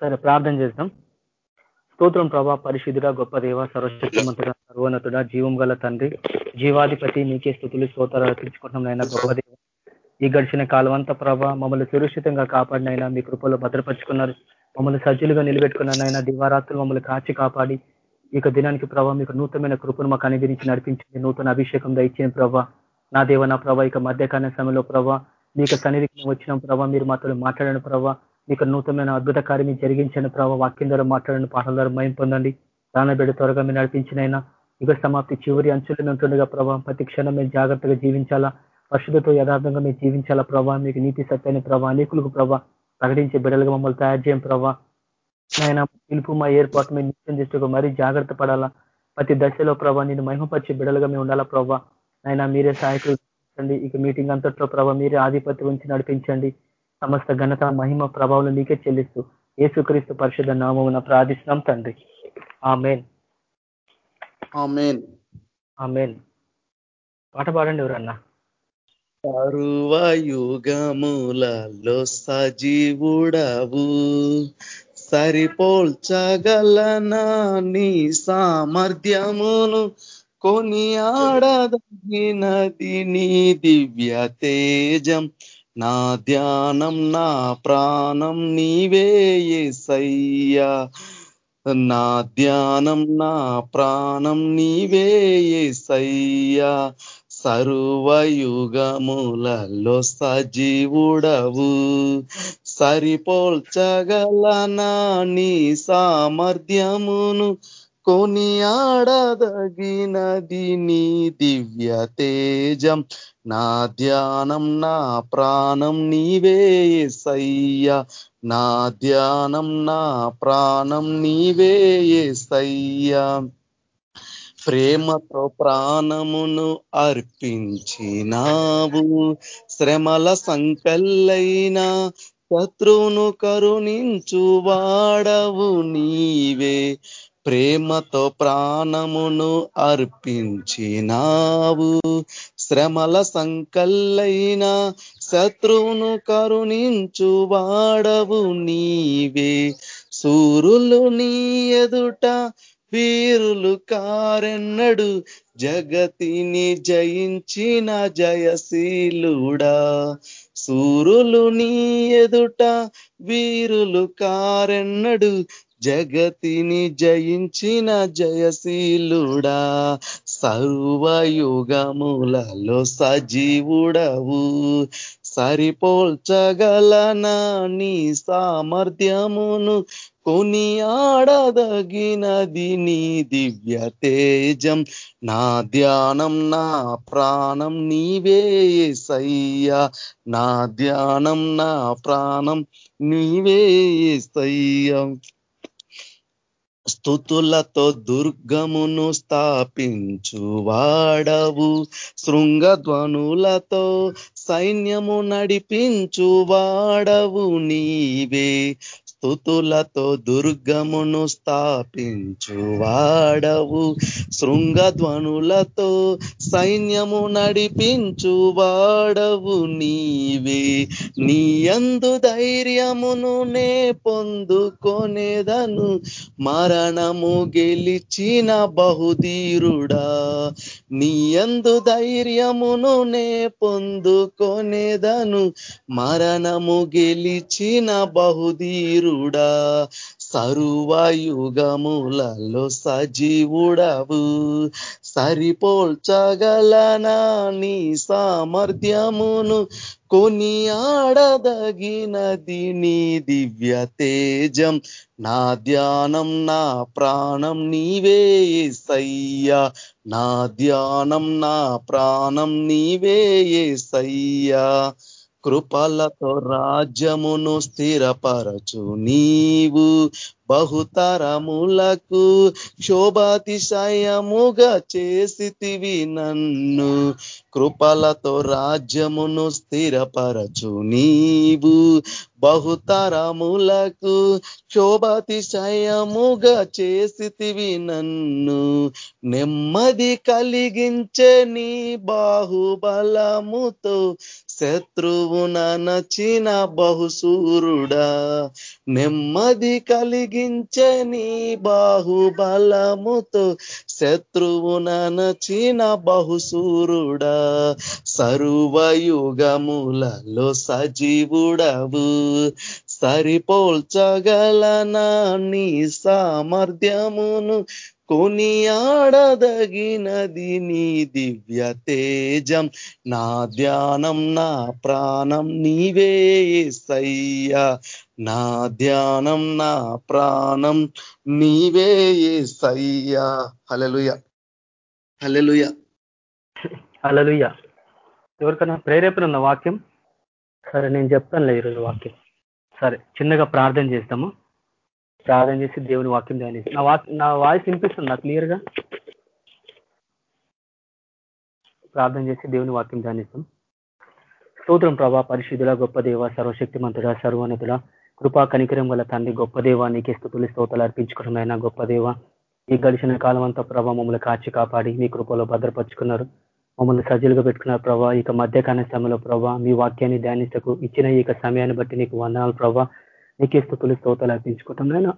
సరే ప్రార్థన చేద్దాం. స్తోత్రం ప్రభా పరిశుద్ధుడ గొప్ప దేవ సర్వశక్తిమంతుడ సర్వోన్నతుడ జీవం గల తండ్రి జీవాధిపతి నీకే స్థుతులు స్తోత్రాలు అర్పించుకుంటున్నాం గొప్ప దేవ. ఈ గడిచిన కాలమంతా ప్రభా మమ్మల్ని సురక్షితంగా కాపాడినైనా మీ కృపలో భద్రపరుచుకున్నారు. మమ్మల్ని సజ్జులుగా నిలబెట్టుకున్నానైనా దివారాత్రులు మమ్మల్ని కాచి కాపాడి ఇక దినానికి ప్రభావ మీకు నూతనమైన కృపను మాకు అనుగ్రహించి నడిపించింది నూతన అభిషేకం ఇచ్చిన ప్రభా. నా దేవ నా ప్రభా ఇక మధ్యకాల సమయంలో ప్రభా మీకు సన్నిధికి వచ్చిన ప్రభా మీరు మాతో మాట్లాడిన ప్రభా. మీకు నూతనమైన అద్భుత కార్యం జరిగించిన ప్రభావ వాక్యం ద్వారా మాట్లాడిన పాటల ద్వారా మయం పొందండి. రానబిడ్డ త్వరగా మీరు నడిపించినైనా యుగ సమాప్తి చివరి అంచులు ఉంటుండగా ప్రభావం ప్రతి క్షణం మేము జాగ్రత్తగా జీవించాలా. పరిశుద్ధతో యథార్థంగా మేము జీవించాలా ప్రభావ మీకు నీతి సత్యాన్ని ప్రభావ అనేకులకు ప్రభావ ప్రకటించే బిడ్డలుగా మమ్మల్ని తయారు చేయం ప్రభావ ఆయన పిలుపు మా ఏర్పాటు మేము నిత్యం చేస్తూ మరీ జాగ్రత్త పడాలా. ప్రతి దశలో ప్రభావ నేను మహిమపరిచే బిడలుగా మేము ఉండాలా ప్రభావ నాయన మీరే సహాయకులు. ఇక మీటింగ్ అంతట్లో ప్రభావ మీరే ఆధిపత్యం ఉంచి నడిపించండి. సమస్త ఘనత మహిమ ప్రభావం నీకే చెల్లిస్తూ ఏసుక్రీస్తు పరిషత్ నామం ప్రార్థిస్తున్నాం తండ్రి. ఆమెన్. ఆమెన్. పాట పాడండి ఎవరన్నా? సర్వయుగములలో సజీవుడవు. సరిపోల్చగలనా నీ సామర్థ్యమును? కొని ఆడదగినది నీ దివ్య తేజం నా ధ్యానం నా ప్రాణం నీవే సయ్యా నా ధ్యానం నా ప్రాణం నీవే సయ్యా సర్వయుగములలో సజీవుడవు. సరిపోల్చగలనా నీ సామర్థ్యమును? కొని ఆడదగినది నీ దివ్య తేజం. నా ధ్యానం నా ప్రాణం నీవే సయ్య నా ధ్యానం నా ప్రాణం నీవే సయ్యా ప్రేమతో ప్రాణమును అర్పించినావు. శ్రమల సంకల్లైన శత్రువును కరుణించు వాడవు నీవే. ప్రేమతో ప్రాణమును అర్పించినావు. శ్రమల సంకల్లైన శత్రువును కరుణించు వాడవు నీవే. సూరులు నీ ఎదుట వీరులు కారెన్నడు. జగతిని జయించిన జయశీలుడా. సూరులు నీ ఎదుట వీరులు కారెన్నడు. జగతిని జయించిన జయశీలుడా సర్వయుగములలో సజీవుడవు. సరిపోల్చగలనా నీ సామర్థ్యమును కొని ఆడదగినది నీ దివ్య తేజం. నా ధ్యానం నా ప్రాణం నీవే సయ్యా నా ధ్యానం నా ప్రాణం నీవే సయ్యం స్థుతులతో దుర్గమును స్థాపించు వాడవు. శృంగధ్వనులతో సైన్యము నడిపించు వాడవు నీవే. స్థుతులతో దుర్గమును స్థాపించు వాడవు. శృంగధ్వనులతో సైన్యము నడిపించు వాడవు నీవే. నీ అందు ధైర్యమును నే పొందుకొనేదను. మరణము గెలిచిన బహుధీరుడా. నీ అందు ధైర్యమును నే పొందుకొనేదను. మరణము గెలిచిన బహుధీరుడా సర్వయుగములలో సజీవుడవు. సరిపోల్చగలనా నీ సామర్థ్యమును? కొని ఆడదగినది నీ దివ్య తేజం నా ధ్యానం నా ప్రాణం నీవే సయ్యా నా ధ్యానం నా ప్రాణం నీవే సయ్యా కృపలతో రాజ్యమును స్థిరపరచు నీవు బహుతరములకు క్షోభాతిశయముగా చేసితివి నన్ను. కృపలతో రాజ్యమును స్థిరపరచు నీవు. బహుతరములకు క్షోభాతిశయముగా చేసితివి నన్ను. నెమ్మది కలిగించే నీ బాహుబలముతో శత్రువున నచిన బహుసూరుడా నెమ్మది కలిగి తొలగించని బాహుబలముతో శత్రువున నచిన బహుసూరుడా సర్వయుగములలో సజీవుడవు. సరిపోల్చగలనా నీ సామర్థ్యమును కొనియాడదగినది నీ దివ్య తేజం. నా ధ్యానం నా ప్రాణం నీవే సయ్యా నా ధ్యానం నా ప్రాణం నీవే సయ్యా హలలుయ హలలుయ హలలుయ ఎవరికైనా ప్రేరేపణ ఉన్న వాక్యం? సరే నేను చెప్తానులే ఈరోజు వాక్యం. సరే చిన్నగా ప్రార్థన చేస్తాము ప్రార్థన చేసి దేవుని వాక్యం ధ్యానిస్తాం నా వాక్ నా వాయిస్ వినిపిస్తుందా క్లియర్గా? ప్రార్థన చేసి దేవుని వాక్యం ధ్యానిస్తాం. స్తోత్రం ప్రభా పరిశుద్ధుల గొప్ప దేవ సర్వశక్తిమంతుడ సర్వోన్నతుడ కృపా కనికరం గల తండ్రి గొప్ప దేవ నీకే స్థుతులు స్తోతలు అర్పించుకోవడం గొప్ప దేవ. ఈ గడిచిన కాలం అంతా ప్రభా మమ్మల్ని కాచి కాపాడి మీ కృపలో భద్రపరుచుకున్నారు. మమ్మల్ని సజ్జలుగా పెట్టుకున్నారు ప్రభా. ఇక మధ్యకాల సమయంలో ప్రభా మీ వాక్యాన్ని ధ్యానిస్తకు ఇచ్చిన ఈ సమయాన్ని బట్టి నీకు వందనాలు ప్రభా. నీకే స్థుతులు స్తోతాలు అర్పించుకుంటాం నేను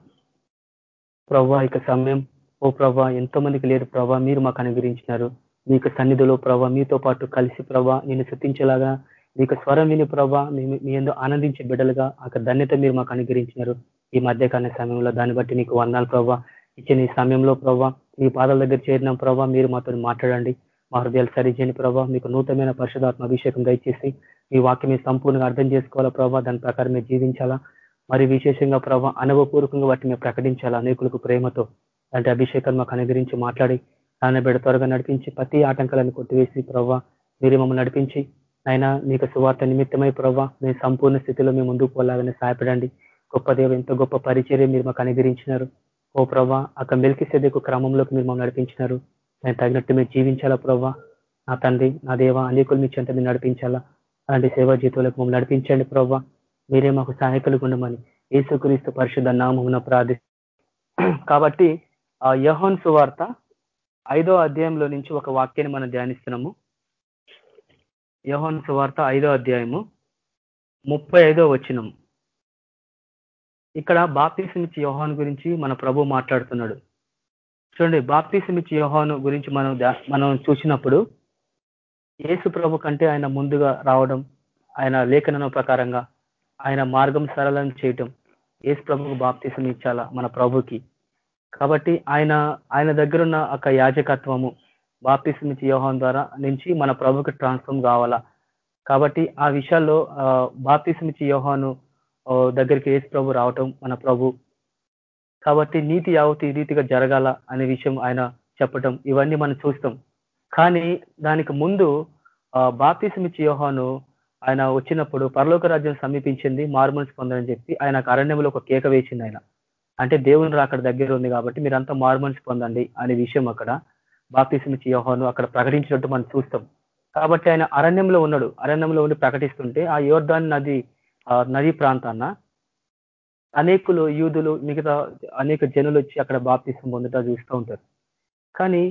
ప్రభా ఇక సమయం. ఓ ప్రభా ఎంతో మందికి లేదు ప్రభా మీరు మాకు అనుగ్రహించినారు. మీకు సన్నిధిలో ప్రభా మీతో పాటు కలిసి ప్రభా నేను శృతించేలాగా మీకు స్వరం విని ప్రభా మీ ఎందు ఆనందించే బిడ్డలుగా అక్కడ ధన్యత మీరు మాకు అనుగ్రహించినారు. ఈ మధ్యకాల సమయంలో దాన్ని బట్టి నీకు వందాలు ప్రభా ఇచ్చిన ఈ సమయంలో ప్రభా మీ పాదాల దగ్గర చేరిన ప్రభా మీరు మాతో మాట్లాడండి. మా హృదయాలు సరిచేయని ప్రభా మీకు నూతనమైన పరిశుధాత్మ అభిషేకం దయచేసి మీ వాక్యం సంపూర్ణంగా అర్థం చేసుకోవాలా ప్రభా దాని ప్రకారం మీరు జీవించాలా? మరి విశేషంగా ప్రభా అనుభవపూర్వకంగా వాటిని మేము ప్రకటించాలా అనేకులకు ప్రేమతో అంటే అభిషేకాన్ని మాకు అనుగ్రహించి మాట్లాడి ఆయన బిడ్డ త్వరగా నడిపించి ప్రతి ఆటంకాలను కొట్టివేసి ప్రభా మీరు మమ్మల్ని నడిపించి అయినా మీకు సువార్త నిమిత్తమై ప్రభా మేము సంపూర్ణ స్థితిలో మేము ముందుకు పోలాగానే సహాయపడండి. గొప్ప దేవ ఎంత గొప్ప పరిచర్య మీరు మాకు అనుగ్రహించినారు. ఓ ప్రభా అక్కడ మెలికి సెదకు క్రమంలోకి మీరు మమ్మల్ని నడిపించినారు. నేను తగినట్టు మీరు జీవించాలా ప్రభా? నా తండ్రి నా దేవ అనేకులు మీ చెంత మీరు నడిపించాలా? అలాంటి సేవా జీతులకు మమ్మల్ని నడిపించండి ప్రభా. మీరే మాకు సహాయకులు ఉండమని యేసుక్రీస్తు పరిశుద్ధ నామమున ప్రార్థి కాబట్టి ఆ యహోన్ సువార్త ఐదో అధ్యాయంలో నుంచి ఒక వాక్యాన్ని మనం ధ్యానిస్తున్నాము. యహోన్ సువార్త ఐదో అధ్యాయము ముప్పై ఐదో వచ్చినము ఇక్కడ బాప్తీసమిచ్చి యోహాన్ గురించి మన ప్రభు మాట్లాడుతున్నాడు. చూడండి బాప్తీసమిచ్చి యోహాను గురించి మనం మనం చూసినప్పుడు యేసు ప్రభు కంటే ఆయన ముందుగా రావడం ఆయన లేఖనం ప్రకారంగా ఆయన మార్గం సరళం చేయటం. ఏసు ప్రభుకు బాప్తీసం ఇచ్చాలా మన ప్రభుకి? కాబట్టి ఆయన ఆయన దగ్గరున్న ఒక యాజకత్వము బాప్తీసం ఇచ్చి యోహం ద్వారా నుంచి మన ప్రభుకి ట్రాన్స్ఫర్మ్ కావాలా? కాబట్టి ఆ విషయాల్లో బాప్తీసం ఇచ్చి యోహాను దగ్గరికి ఏసు ప్రభు రావటం మన ప్రభు. కాబట్టి నీతి యావతి ఈ రీతిగా జరగాల అనే విషయం ఆయన చెప్పటం ఇవన్నీ మనం చూస్తాం. కానీ దానికి ముందు బాప్తీసం ఇచ్చి యోహాను ఆయన వచ్చినప్పుడు పరలోక రాజ్యం సమీపించింది మార్మల్స్ పొందని చెప్పి ఆయన అరణ్యంలో ఒక కేక వేసింది ఆయన. అంటే దేవుని రాకడ దగ్గర ఉంది కాబట్టి మీరంతా మార్మల్స్ పొందండి అనే విషయం అక్కడ. బాప్తీసమిచ్చి యోహాను అక్కడ ప్రకటించినట్టు మనం చూస్తాం. కాబట్టి ఆయన అరణ్యంలో ఉన్నాడు. అరణ్యంలో ఉండి ప్రకటిస్తుంటే ఆ యోర్ధాన్ నది నదీ ప్రాంతాన్న అనేకులు యూదులు మిగతా అనేక జనులు వచ్చి అక్కడ బాప్తీసం పొందుతా చూస్తూ ఉంటారు. కానీ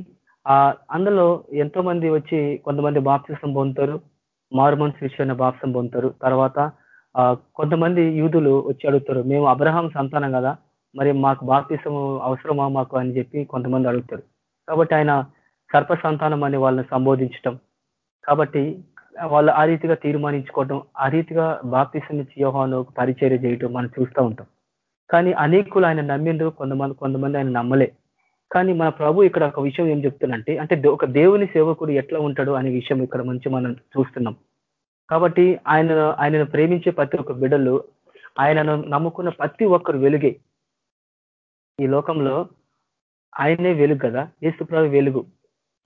ఆ అందులో ఎంతో మంది వచ్చి కొంతమంది బాప్తిసం పొందుతారు. మారుమన్స్ విషయాన్ని బాప్సం పొందుతారు. తర్వాత కొంతమంది యూదులు వచ్చి అడుగుతారు మేము అబ్రహాం సంతానం కదా మరి మాకు బాప్తిసం అవసరమా మాకు? అని చెప్పి కొంతమంది అడుగుతారు. కాబట్టి ఆయన సర్ప సంతానం అని వాళ్ళని సంబోధించటం. కాబట్టి వాళ్ళు ఆ రీతిగా తీర్మానించుకోవటం ఆ రీతిగా బాప్తిసం ఇచ్చి యోహాను పరిచర్య చేయటం మనం చూస్తూ ఉంటాం. కానీ అనేకులు ఆయన నమ్మిండ్రు కొంతమంది కొంతమంది ఆయన నమ్మలే. కానీ మన ప్రభు ఇక్కడ ఒక విషయం ఏం చెప్తున్నంటే అంటే ఒక దేవుని సేవకుడు ఎట్లా ఉంటాడు అనే విషయం ఇక్కడ మంచి మనం చూస్తున్నాం. కాబట్టి ఆయన ఆయనను ప్రేమించే ప్రతి ఒక్క బిడ్డలు ఆయనను నమ్ముకున్న ప్రతి ఒక్కరు వెలుగే. ఈ లోకంలో ఆయనే వెలుగు కదా ఏసుప్రభు వెలుగు.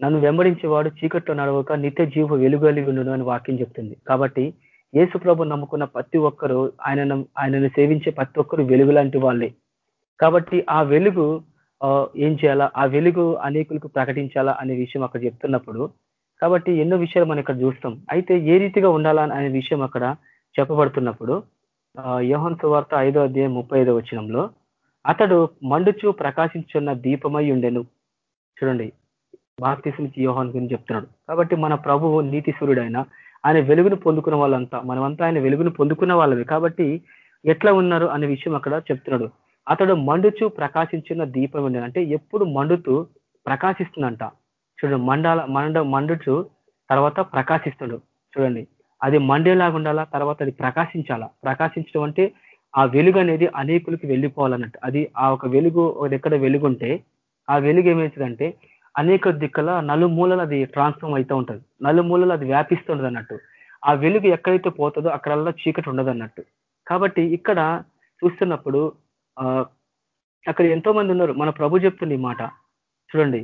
నన్ను వెంబడించేవాడు చీకట్లో నడవక నిత్య జీవ వెలుగు ఉండను అని వాక్యం చెప్తుంది. కాబట్టి ఏసుప్రభు నమ్ముకున్న ప్రతి ఒక్కరు ఆయనను ఆయనను సేవించే ప్రతి ఒక్కరు వెలుగు లాంటి వాళ్ళే. కాబట్టి ఆ వెలుగు ఏం చేయాలా? ఆ వెలుగు అనేకులకు ప్రకటించాలా అనే విషయం అక్కడ చెప్తున్నప్పుడు కాబట్టి ఎన్నో విషయాలు మనం ఇక్కడ చూస్తాం. అయితే ఏ రీతిగా ఉండాలా అనే విషయం అక్కడ చెప్పబడుతున్నప్పుడు యోహన్ సువార్త ఐదో అధ్యాయం ముప్పై ఐదో వచ్చినంలో అతడు మండుచు ప్రకాశించున్న దీపమై ఉండెను. చూడండి బాప్తిస్మిచ్చి యోహాన్ గురించి చెప్తున్నాడు. కాబట్టి మన ప్రభువు నీతి సూర్యుడైన ఆయన వెలుగును పొందుకున్న వాళ్ళంతా మనమంతా ఆయన వెలుగును పొందుకున్న వాళ్ళవి కాబట్టి ఎట్లా ఉన్నారు అనే విషయం అక్కడ చెప్తున్నాడు. అతడు మండుచు ప్రకాశించిన దీపం ఉండే అంటే ఎప్పుడు మండుతూ ప్రకాశిస్తుందంట. చూడండి మండాల మండ మండుచు తర్వాత ప్రకాశిస్తుడు. చూడండి అది మండేలాగా ఉండాలా? తర్వాత అది ప్రకాశించాలా? ప్రకాశించడం అంటే ఆ వెలుగు అనేది అనేకులకి వెళ్ళిపోవాలన్నట్టు. అది ఆ ఒక వెలుగు ఎక్కడ వెలుగుంటే ఆ వెలుగు ఏమవుతుందంటే అనేక దిక్కల నలుమూలలు అది ట్రాన్స్ఫార్మ్ అవుతూ ఉంటుంది. నలుమూలలు అది వ్యాపిస్తుండదు అన్నట్టు. ఆ వెలుగు ఎక్కడైతే పోతుందో అక్కడల్లా చీకటి ఉండదు అన్నట్టు కాబట్టి ఇక్కడ చూస్తున్నప్పుడు అక్కడ ఎంతో మంది ఉన్నారు. మన ప్రభు చెప్తుంది ఈ మాట. చూడండి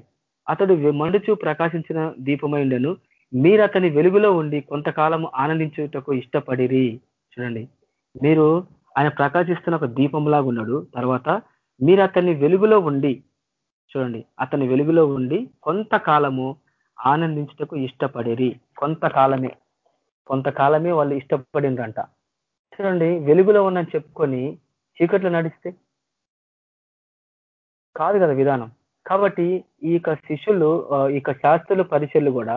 అతడు మండుచు ప్రకాశించిన దీపమై ఉండెను. మీరు అతని వెలుగులో ఉండి కొంతకాలం ఆనందించుటకు ఇష్టపడిరి. చూడండి మీరు ఆయన ప్రకాశిస్తున్న ఒక దీపంలాగా ఉన్నాడు. తర్వాత మీరు అతన్ని వెలుగులో ఉండి చూడండి అతని వెలుగులో ఉండి కొంతకాలము ఆనందించుటకు ఇష్టపడిరి. కొంతకాలమే కొంతకాలమే వాళ్ళు ఇష్టపడిండ్రంట చూడండి వెలుగులో ఉన్నని చెప్పుకొని చీకట్లో నడిస్తే? కాదు కదా విధానం. కాబట్టి ఈ యొక్క శిష్యులు ఈ యొక్క శాస్త్రుల పరిచయలు కూడా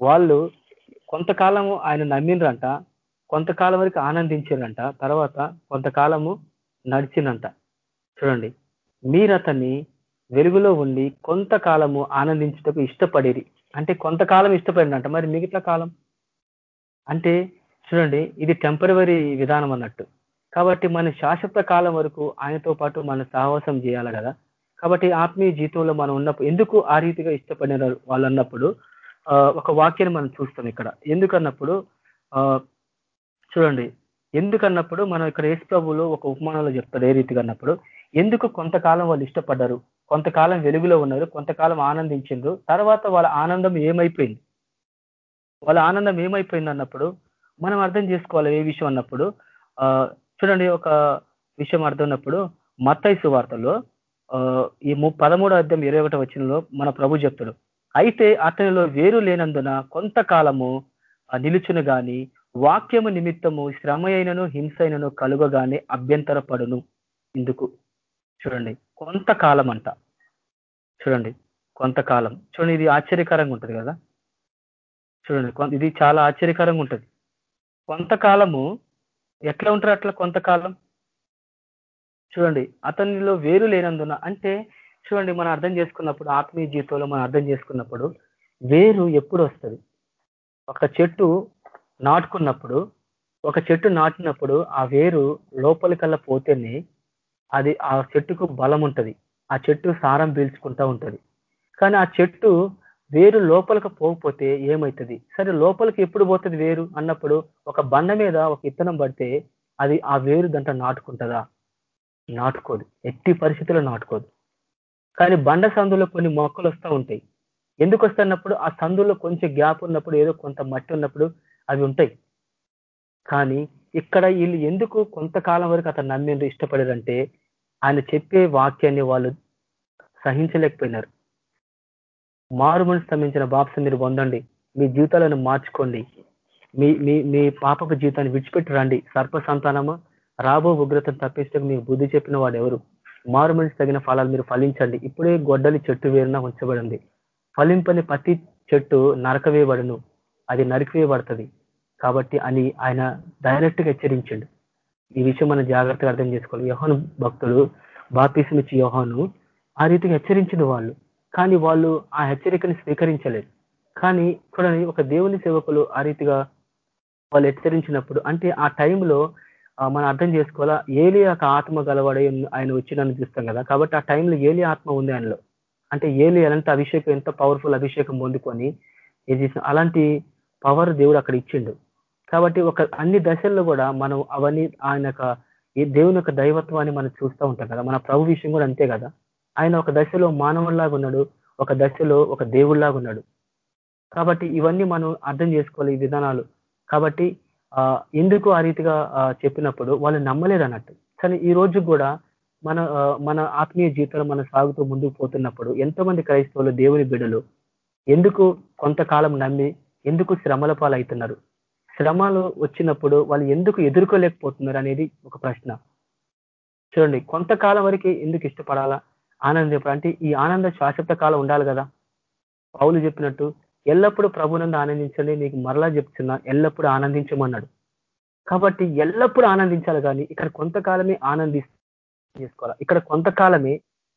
వాళ్ళు కొంతకాలము ఆయన నమ్మిండ్రంట కొంతకాలం వరకు ఆనందించారంట తర్వాత కొంతకాలము నడిచిందంట చూడండి. మీరు అతన్ని వెలుగులో ఉండి కొంతకాలము ఆనందించుటకు ఇష్టపడేది అంటే కొంతకాలం ఇష్టపడినంట మరి మిగతా కాలం? అంటే చూడండి ఇది టెంపరవరీ విధానం అన్నట్టు. కాబట్టి మన శాశ్వత కాలం వరకు ఆయనతో పాటు మన సహవాసం చేయాలి కదా. కాబట్టి ఆత్మీయ జీవితంలో మనం ఉన్నప్పుడు ఎందుకు ఆ రీతిగా ఇష్టపడిన వాళ్ళు అన్నప్పుడు ఒక వాక్యాన్ని మనం చూస్తాం ఇక్కడ. ఎందుకన్నప్పుడు చూడండి. ఎందుకన్నప్పుడు మనం ఇక్కడ యేసు ప్రభులు ఒక ఉపమానంలో చెప్తారు ఏ రీతిగా అన్నప్పుడు ఎందుకు కొంతకాలం వాళ్ళు ఇష్టపడ్డారు? కొంతకాలం వెలుగులో ఉన్నారు కొంతకాలం ఆనందించిండ్రు తర్వాత వాళ్ళ ఆనందం ఏమైపోయింది? వాళ్ళ ఆనందం ఏమైపోయింది అన్నప్పుడు మనం అర్థం చేసుకోవాలి ఏ విషయం అన్నప్పుడు చూడండి ఒక విషయం అర్థమైనప్పుడు మత్తైసు వార్తలో ఈ పదమూడో అర్థం ఇరవై ఒకటో వచ్చినలో మన ప్రభు చెప్తాడు. అయితే అతనిలో వేరు లేనందున కొంతకాలము నిలుచును గాని వాక్యము నిమిత్తము శ్రమ అయినను హింస అయినను కలుగగానే అభ్యంతర పడును ఇందుకు చూడండి కొంతకాలం అంట చూడండి కొంతకాలం. చూడండి ఇది ఆశ్చర్యకరంగా ఉంటుంది కదా? చూడండి ఇది చాలా ఆశ్చర్యకరంగా ఉంటుంది. కొంతకాలము ఎట్లా ఉంటారు అట్లా కొంతకాలం? చూడండి అతనిలో వేరు లేనందున అంటే చూడండి మనం అర్థం చేసుకున్నప్పుడు ఆత్మీయ జీవితంలో మనం అర్థం చేసుకున్నప్పుడు వేరు ఎప్పుడు వస్తుంది? ఒక చెట్టు నాటుకున్నప్పుడు ఒక చెట్టు నాటినప్పుడు ఆ వేరు లోపలికల్లా పోతేనే అది ఆ చెట్టుకు బలం ఉంటుంది. ఆ చెట్టు సారం పీల్చుకుంటా ఉంటుంది. కానీ ఆ చెట్టు వేరు లోపలికి పోకపోతే ఏమవుతుంది సరే లోపలికి ఎప్పుడు పోతుంది వేరు? అన్నప్పుడు ఒక బండ మీద ఒక ఇత్తనం పడితే అది ఆ వేరు దంట నాటుకుంటుందా? నాటుకోదు. ఎట్టి పరిస్థితుల్లో నాటుకోదు. కానీ బండ సందులో కొన్ని మొక్కలు వస్తూ ఉంటాయి. ఎందుకు వస్తున్నప్పుడు ఆ సందులో కొంచెం గ్యాప్ ఉన్నప్పుడు ఏదో కొంత మట్టి ఉన్నప్పుడు అవి ఉంటాయి. కానీ ఇక్కడ వీళ్ళు ఎందుకు కొంతకాలం వరకు అతను నమ్మిండ్రు ఇష్టపడారంటే ఆయన చెప్పే వాక్యాన్ని వాళ్ళు సహించలేకపోయినారు. మారు మనసు సంబంధించిన బాప్స్ మీరు పొందండి. మీ జీవితాలను మార్చుకోండి. మీ మీ మీ పాపకు జీవితాన్ని విడిచిపెట్టి రండి. సర్ప సంతానము? రాబో ఉగ్రతను తప్పించడానికి మీకు బుద్ధి చెప్పిన వాడు ఎవరు? మారు మనిషి తగిన ఫలాలు మీరు ఫలించండి. ఇప్పుడే గొడ్డలి చెట్టు వేరున ఉంచబడింది. ఫలింపని ప్రతి చెట్టు నరకవేయబడును. అది నరికివేయబడుతుంది. కాబట్టి అని ఆయన డైరెక్ట్గా హెచ్చరించండు. ఈ విషయం మనం జాగ్రత్తగా అర్థం చేసుకోవాలి. యోహాను భక్తుడు బాపీసుమిచ్చి యోహాను ఆ రీతిగా హెచ్చరించిన వాళ్ళు. కానీ వాళ్ళు ఆ హెచ్చరికని స్వీకరించలేదు. కానీ చూడండి ఒక దేవుని సేవకులు ఆ రీతిగా వాళ్ళు హెచ్చరించినప్పుడు అంటే ఆ టైంలో మనం అర్థం చేసుకోవాలా ఏలి ఒక ఆత్మ గలవాడే ఆయన వచ్చిందని చూస్తాం కదా. కాబట్టి ఆ టైంలో ఏలి ఆత్మ ఉంది ఆయనలో. అంటే ఏలి ఎలాంటి అభిషేకం ఎంత పవర్ఫుల్ అభిషేకం పొందుకొని చేసిన అలాంటి పవర్ దేవుడు అక్కడ ఇచ్చిండు. కాబట్టి ఒక అన్ని దశల్లో కూడా మనం అవన్నీ ఆయన ఈ దేవుని యొక్క దైవత్వాన్ని మనం చూస్తూ ఉంటాం కదా. మన ప్రభు విషయం కూడా అంతే కదా. ఆయన ఒక దశలో మానవుల్లాగా ఉన్నాడు ఒక దశలో ఒక దేవుళ్ళాగా ఉన్నాడు. కాబట్టి ఇవన్నీ మనం అర్థం చేసుకోవాలి ఈ విధానాలు. కాబట్టి ఎందుకు ఆ రీతిగా చెప్పినప్పుడు వాళ్ళు నమ్మలేరు అన్నట్టు కానీ ఈ రోజు కూడా మన మన ఆత్మీయ జీవితంలో మనం సాగుతూ ముందుకు పోతున్నప్పుడు ఎంతోమంది క్రైస్తవులు దేవుని బిడలు ఎందుకు కొంతకాలం నమ్మి ఎందుకు శ్రమల పాలవుతున్నారు? శ్రమలు వచ్చినప్పుడు వాళ్ళు ఎందుకు ఎదుర్కోలేకపోతున్నారు అనేది ఒక ప్రశ్న. చూడండి కొంతకాలం వరకు ఎందుకు ఇష్టపడాలా? ఆనందం అంటే ఈ ఆనంద శాశ్వత కాలం ఉండాలి కదా. పౌలు చెప్పినట్టు ఎల్లప్పుడూ ప్రభునందు ఆనందించండి నీకు మరలా చెప్తున్నా ఎల్లప్పుడూ ఆనందించమన్నాడు. కాబట్టి ఎల్లప్పుడూ ఆనందించాలి కానీ ఇక్కడ కొంతకాలమే ఆనంది చేసుకోవాలి. ఇక్కడ కొంతకాలమే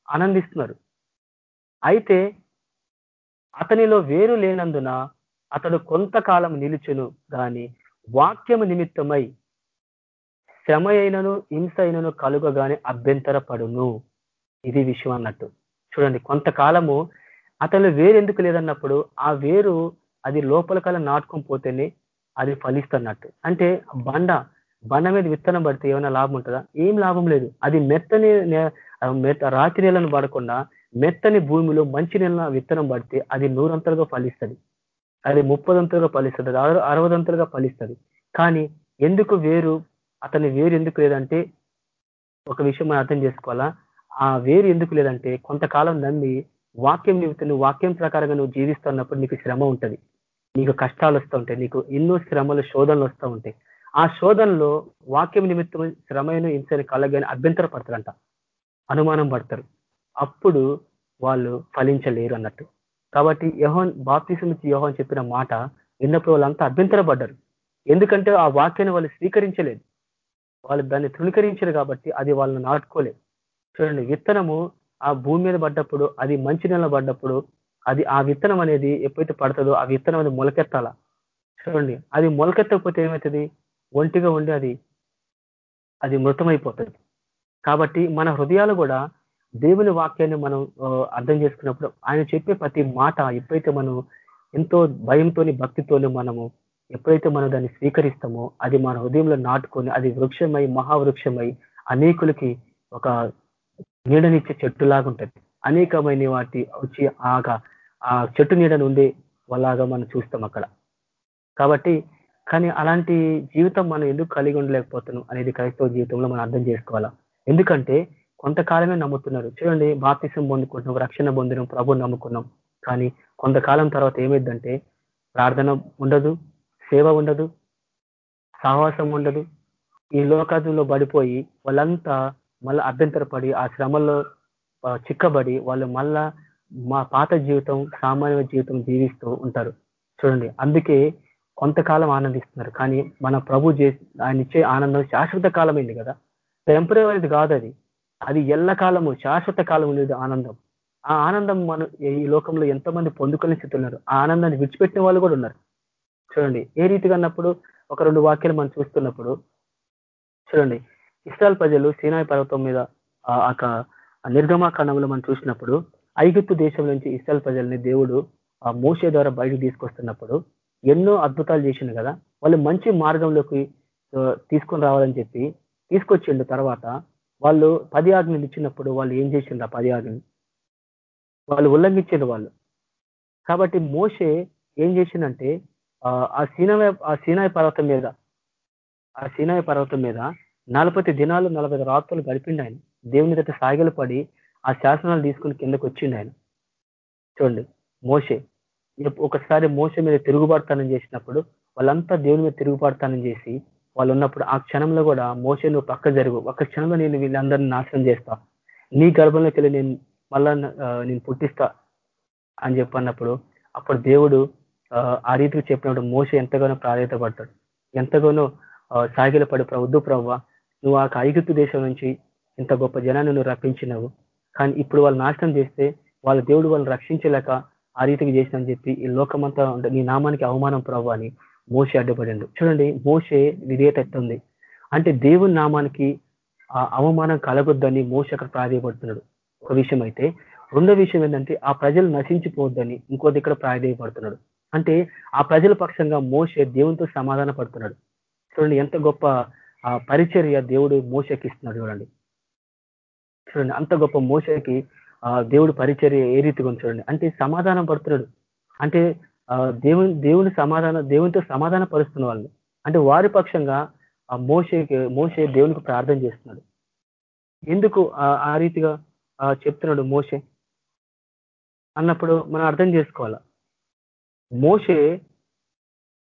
ఆనందిస్తున్నారు. అయితే అతనిలో వేరు లేనందున అతడు కొంతకాలం నిలుచును గాని వాక్యము నిమిత్తమై శ్రమ అయినను హింస అయినను కలుగగానే అభ్యంతరపడును. ఇది విషయం అన్నట్టు. చూడండి కొంతకాలము అతను వేరు ఎందుకు లేదన్నప్పుడు ఆ వేరు అది లోపల కాలం నాటుకొని పోతేనే అది ఫలిస్తున్నట్టు. అంటే బండ బండ మీద విత్తనం పడితే ఏమైనా లాభం ఉంటుందా? ఏం లాభం లేదు. అది మెత్తని రాతి నీళ్ళను పడకుండా మెత్తని భూమిలో మంచి నీళ్ళ విత్తనం పడితే అది నూరంతలుగా ఫలిస్తుంది. అది ముప్పదంతలుగా ఫలిస్తుంది. అరవదంతలుగా ఫలిస్తుంది. కానీ ఎందుకు వేరు? అతని వేరు ఎందుకు లేదంటే ఒక విషయం మనం అర్థం చేసుకోవాలా? ఆ వేరు ఎందుకు లేదంటే కొంతకాలం నమ్మి వాక్యం నిమిత్తం నువ్వు వాక్యం ప్రకారంగా నువ్వు జీవిస్తున్నప్పుడు నీకు శ్రమ ఉంటుంది. నీకు కష్టాలు వస్తూ ఉంటాయి. నీకు ఎన్నో శ్రమలు శోధనలు వస్తూ ఉంటాయి. ఆ శోధనలో వాక్యం నిమిత్తం శ్రమను హింసని కలగని అభ్యంతర పడతారంట అనుమానం పడతారు. అప్పుడు వాళ్ళు ఫలించలేరు అన్నట్టు. కాబట్టి యహోన్ బాప్తిసం నుంచి యహోన్ చెప్పిన మాట విన్నప్పుడు వాళ్ళంతా అభ్యంతరపడ్డారు. ఎందుకంటే ఆ వాక్యాన్ని వాళ్ళు స్వీకరించలేదు. వాళ్ళు దాన్ని తృణీకరించారు కాబట్టి అది వాళ్ళని నాటుకోలేదు. చూడండి విత్తనము ఆ భూమి మీద పడ్డప్పుడు అది మంచి నెల పడ్డప్పుడు అది ఆ విత్తనం అనేది ఎప్పుడైతే పడుతుందో ఆ విత్తనం అది మొలకెత్తాల? చూడండి అది మొలకెత్తకపోతే ఏమవుతుంది ఒంటిగా ఉండి అది అది మృతమైపోతుంది. కాబట్టి మన హృదయాలు కూడా దేవుని వాక్యాన్ని మనం అర్థం చేసుకున్నప్పుడు ఆయన చెప్పే ప్రతి మాట ఎప్పుడైతే మనం ఎంతో భయంతోని భక్తితోని మనము ఎప్పుడైతే మనం దాన్ని స్వీకరిస్తామో అది మన హృదయంలో నాటుకొని అది వృక్షమై మహావృక్షమై అనేకులకి ఒక నీడనిచ్చే చెట్టులాగా ఉంటుంది అనేకమైన వాటి వచ్చి ఆక ఆ చెట్టు నీడను ఉండే వాళ్ళగా మనం చూస్తాం అక్కడ. కాబట్టి కానీ అలాంటి జీవితం మనం ఎందుకు కలిగి ఉండలేకపోతున్నాం అనేది క్రైస్తవ జీవితంలో మనం అర్థం చేసుకోవాలా? ఎందుకంటే కొంతకాలమే నమ్ముతున్నారు. చూడండి బాప్తిసం పొందుకుంటున్నాం రక్షణ పొందినాం ప్రభు నమ్ముకున్నాం. కానీ కొంతకాలం తర్వాత ఏమైందంటే ప్రార్థన ఉండదు సేవ ఉండదు సాహసం ఉండదు. ఈ లోకాదులో పడిపోయి వాళ్ళంతా మళ్ళీ అభ్యంతరపడి ఆ శ్రమల్లో చిక్కబడి వాళ్ళు మళ్ళా మా పాత జీవితం సామాన్య జీవితం జీవిస్తూ ఉంటారు. చూడండి అందుకే కొంతకాలం ఆనందిస్తున్నారు. కానీ మన ప్రభు చేసి ఆయన ఇచ్చే ఆనందం శాశ్వత కాలమైంది కదా. టెంపరీది కాదు అది. అది ఎల్లకాలము శాశ్వత కాలం ఉండేది ఆనందం. ఆ ఆనందం మనం ఈ లోకంలో ఎంతమంది పొందుకొని స్థితున్నారు ఆ ఆనందాన్ని విడిచిపెట్టిన వాళ్ళు కూడా ఉన్నారు. చూడండి ఏ రీతిగా అన్నప్పుడు ఒక రెండు వాక్యాలు మనం చూస్తున్నప్పుడు చూడండి ఇస్రాయల్ ప్రజలు సీనాయి పర్వతం మీద ఆ నిర్గమాకాండంలో మనం చూసినప్పుడు ఐగుప్తు దేశం నుంచి ఇస్రాయల్ ప్రజల్ని దేవుడు ఆ మోసే ద్వారా బయటకు తీసుకొస్తున్నప్పుడు ఎన్నో అద్భుతాలు చేసిండు కదా. వాళ్ళు మంచి మార్గంలోకి తీసుకొని రావాలని చెప్పి తీసుకొచ్చిండు తర్వాత వాళ్ళు పది ఆజ్ఞలు ఇచ్చినప్పుడు వాళ్ళు ఏం చేసిండ్రు ఆ పది ఆజ్ఞలు? వాళ్ళు ఉల్లంఘించారు వాళ్ళు. కాబట్టి మోసే ఏం చేసిందంటే ఆ సీనాయ ఆ సీనాయ పర్వతం మీద ఆ సీనాయ పర్వతం మీద నలభై దినాలు నలభై రాత్రులు గడిపిండు ఆయన. దేవుని దగ్గర సాగిలు పడి ఆ శాసనాలు తీసుకుని కిందకు వచ్చిండు ఆయన. చూడండి మోసే ఒకసారి మోస మీద తిరుగుబడతానని చేసినప్పుడు వాళ్ళంతా దేవుని మీద తిరుగుబడతానని చేసి వాళ్ళు ఉన్నప్పుడు ఆ క్షణంలో కూడా మోసే నువ్వు పక్క జరుగు. ఒక క్షణంలో నేను వీళ్ళందరినీ నాశనం చేస్తా. నీ గర్భంలోకి వెళ్ళి నేను మళ్ళా నేను పుట్టిస్తా. అని చెప్పన్నప్పుడు అప్పుడు దేవుడు ఆ రీతికి చెప్పినప్పుడు మోస ఎంతగానో ప్రాధాన్యత పడతాడు ఎంతగానో సాగిల పడి వద్దు ప్రవ్వ నువ్వు ఆ ఐగుప్తు దేశం నుంచి ఇంత గొప్ప జనాన్ని నువ్వు రప్పించినావు. కానీ ఇప్పుడు వాళ్ళు నాశనం చేస్తే వాళ్ళ దేవుడు వాళ్ళని రక్షించలేక ఆ రీతికి చేసినని చెప్పి ఈ లోకమంతా నీ నామానికి అవమానం ప్రభు అని మోసే అడ్డుపడిండు. చూడండి మోసే విధేయత ఎత్తుంది అంటే దేవుని నామానికి ఆ అవమానం కలగొద్దని మోస అక్కడ ప్రాధాయపడుతున్నాడు. ఒక విషయం అయితే రెండో విషయం ఏంటంటే ఆ ప్రజలు నశించిపోవద్దని ఇంకో దగ్గర ప్రాధాయపడుతున్నాడు. అంటే ఆ ప్రజల పక్షంగా మోసే దేవునితో సమాధాన పడుతున్నాడు చూడండి ఎంత గొప్ప ఆ పరిచర్య దేవుడు మోసకి ఇస్తున్నాడు చూడండి. చూడండి అంత గొప్ప మోసకి దేవుడు పరిచర్య ఏ రీతిగా చూడండి. అంటే సమాధానం పడుతున్నాడు. అంటే దేవుని దేవుని సమాధానం దేవునితో సమాధాన పరుస్తున్న వాళ్ళు అంటే వారి పక్షంగా ఆ మోసకి మోసే దేవునికి ప్రార్థన చేస్తున్నాడు. ఎందుకు ఆ రీతిగా చెప్తున్నాడు మోసే అన్నప్పుడు మనం అర్థం చేసుకోవాలా? మోసే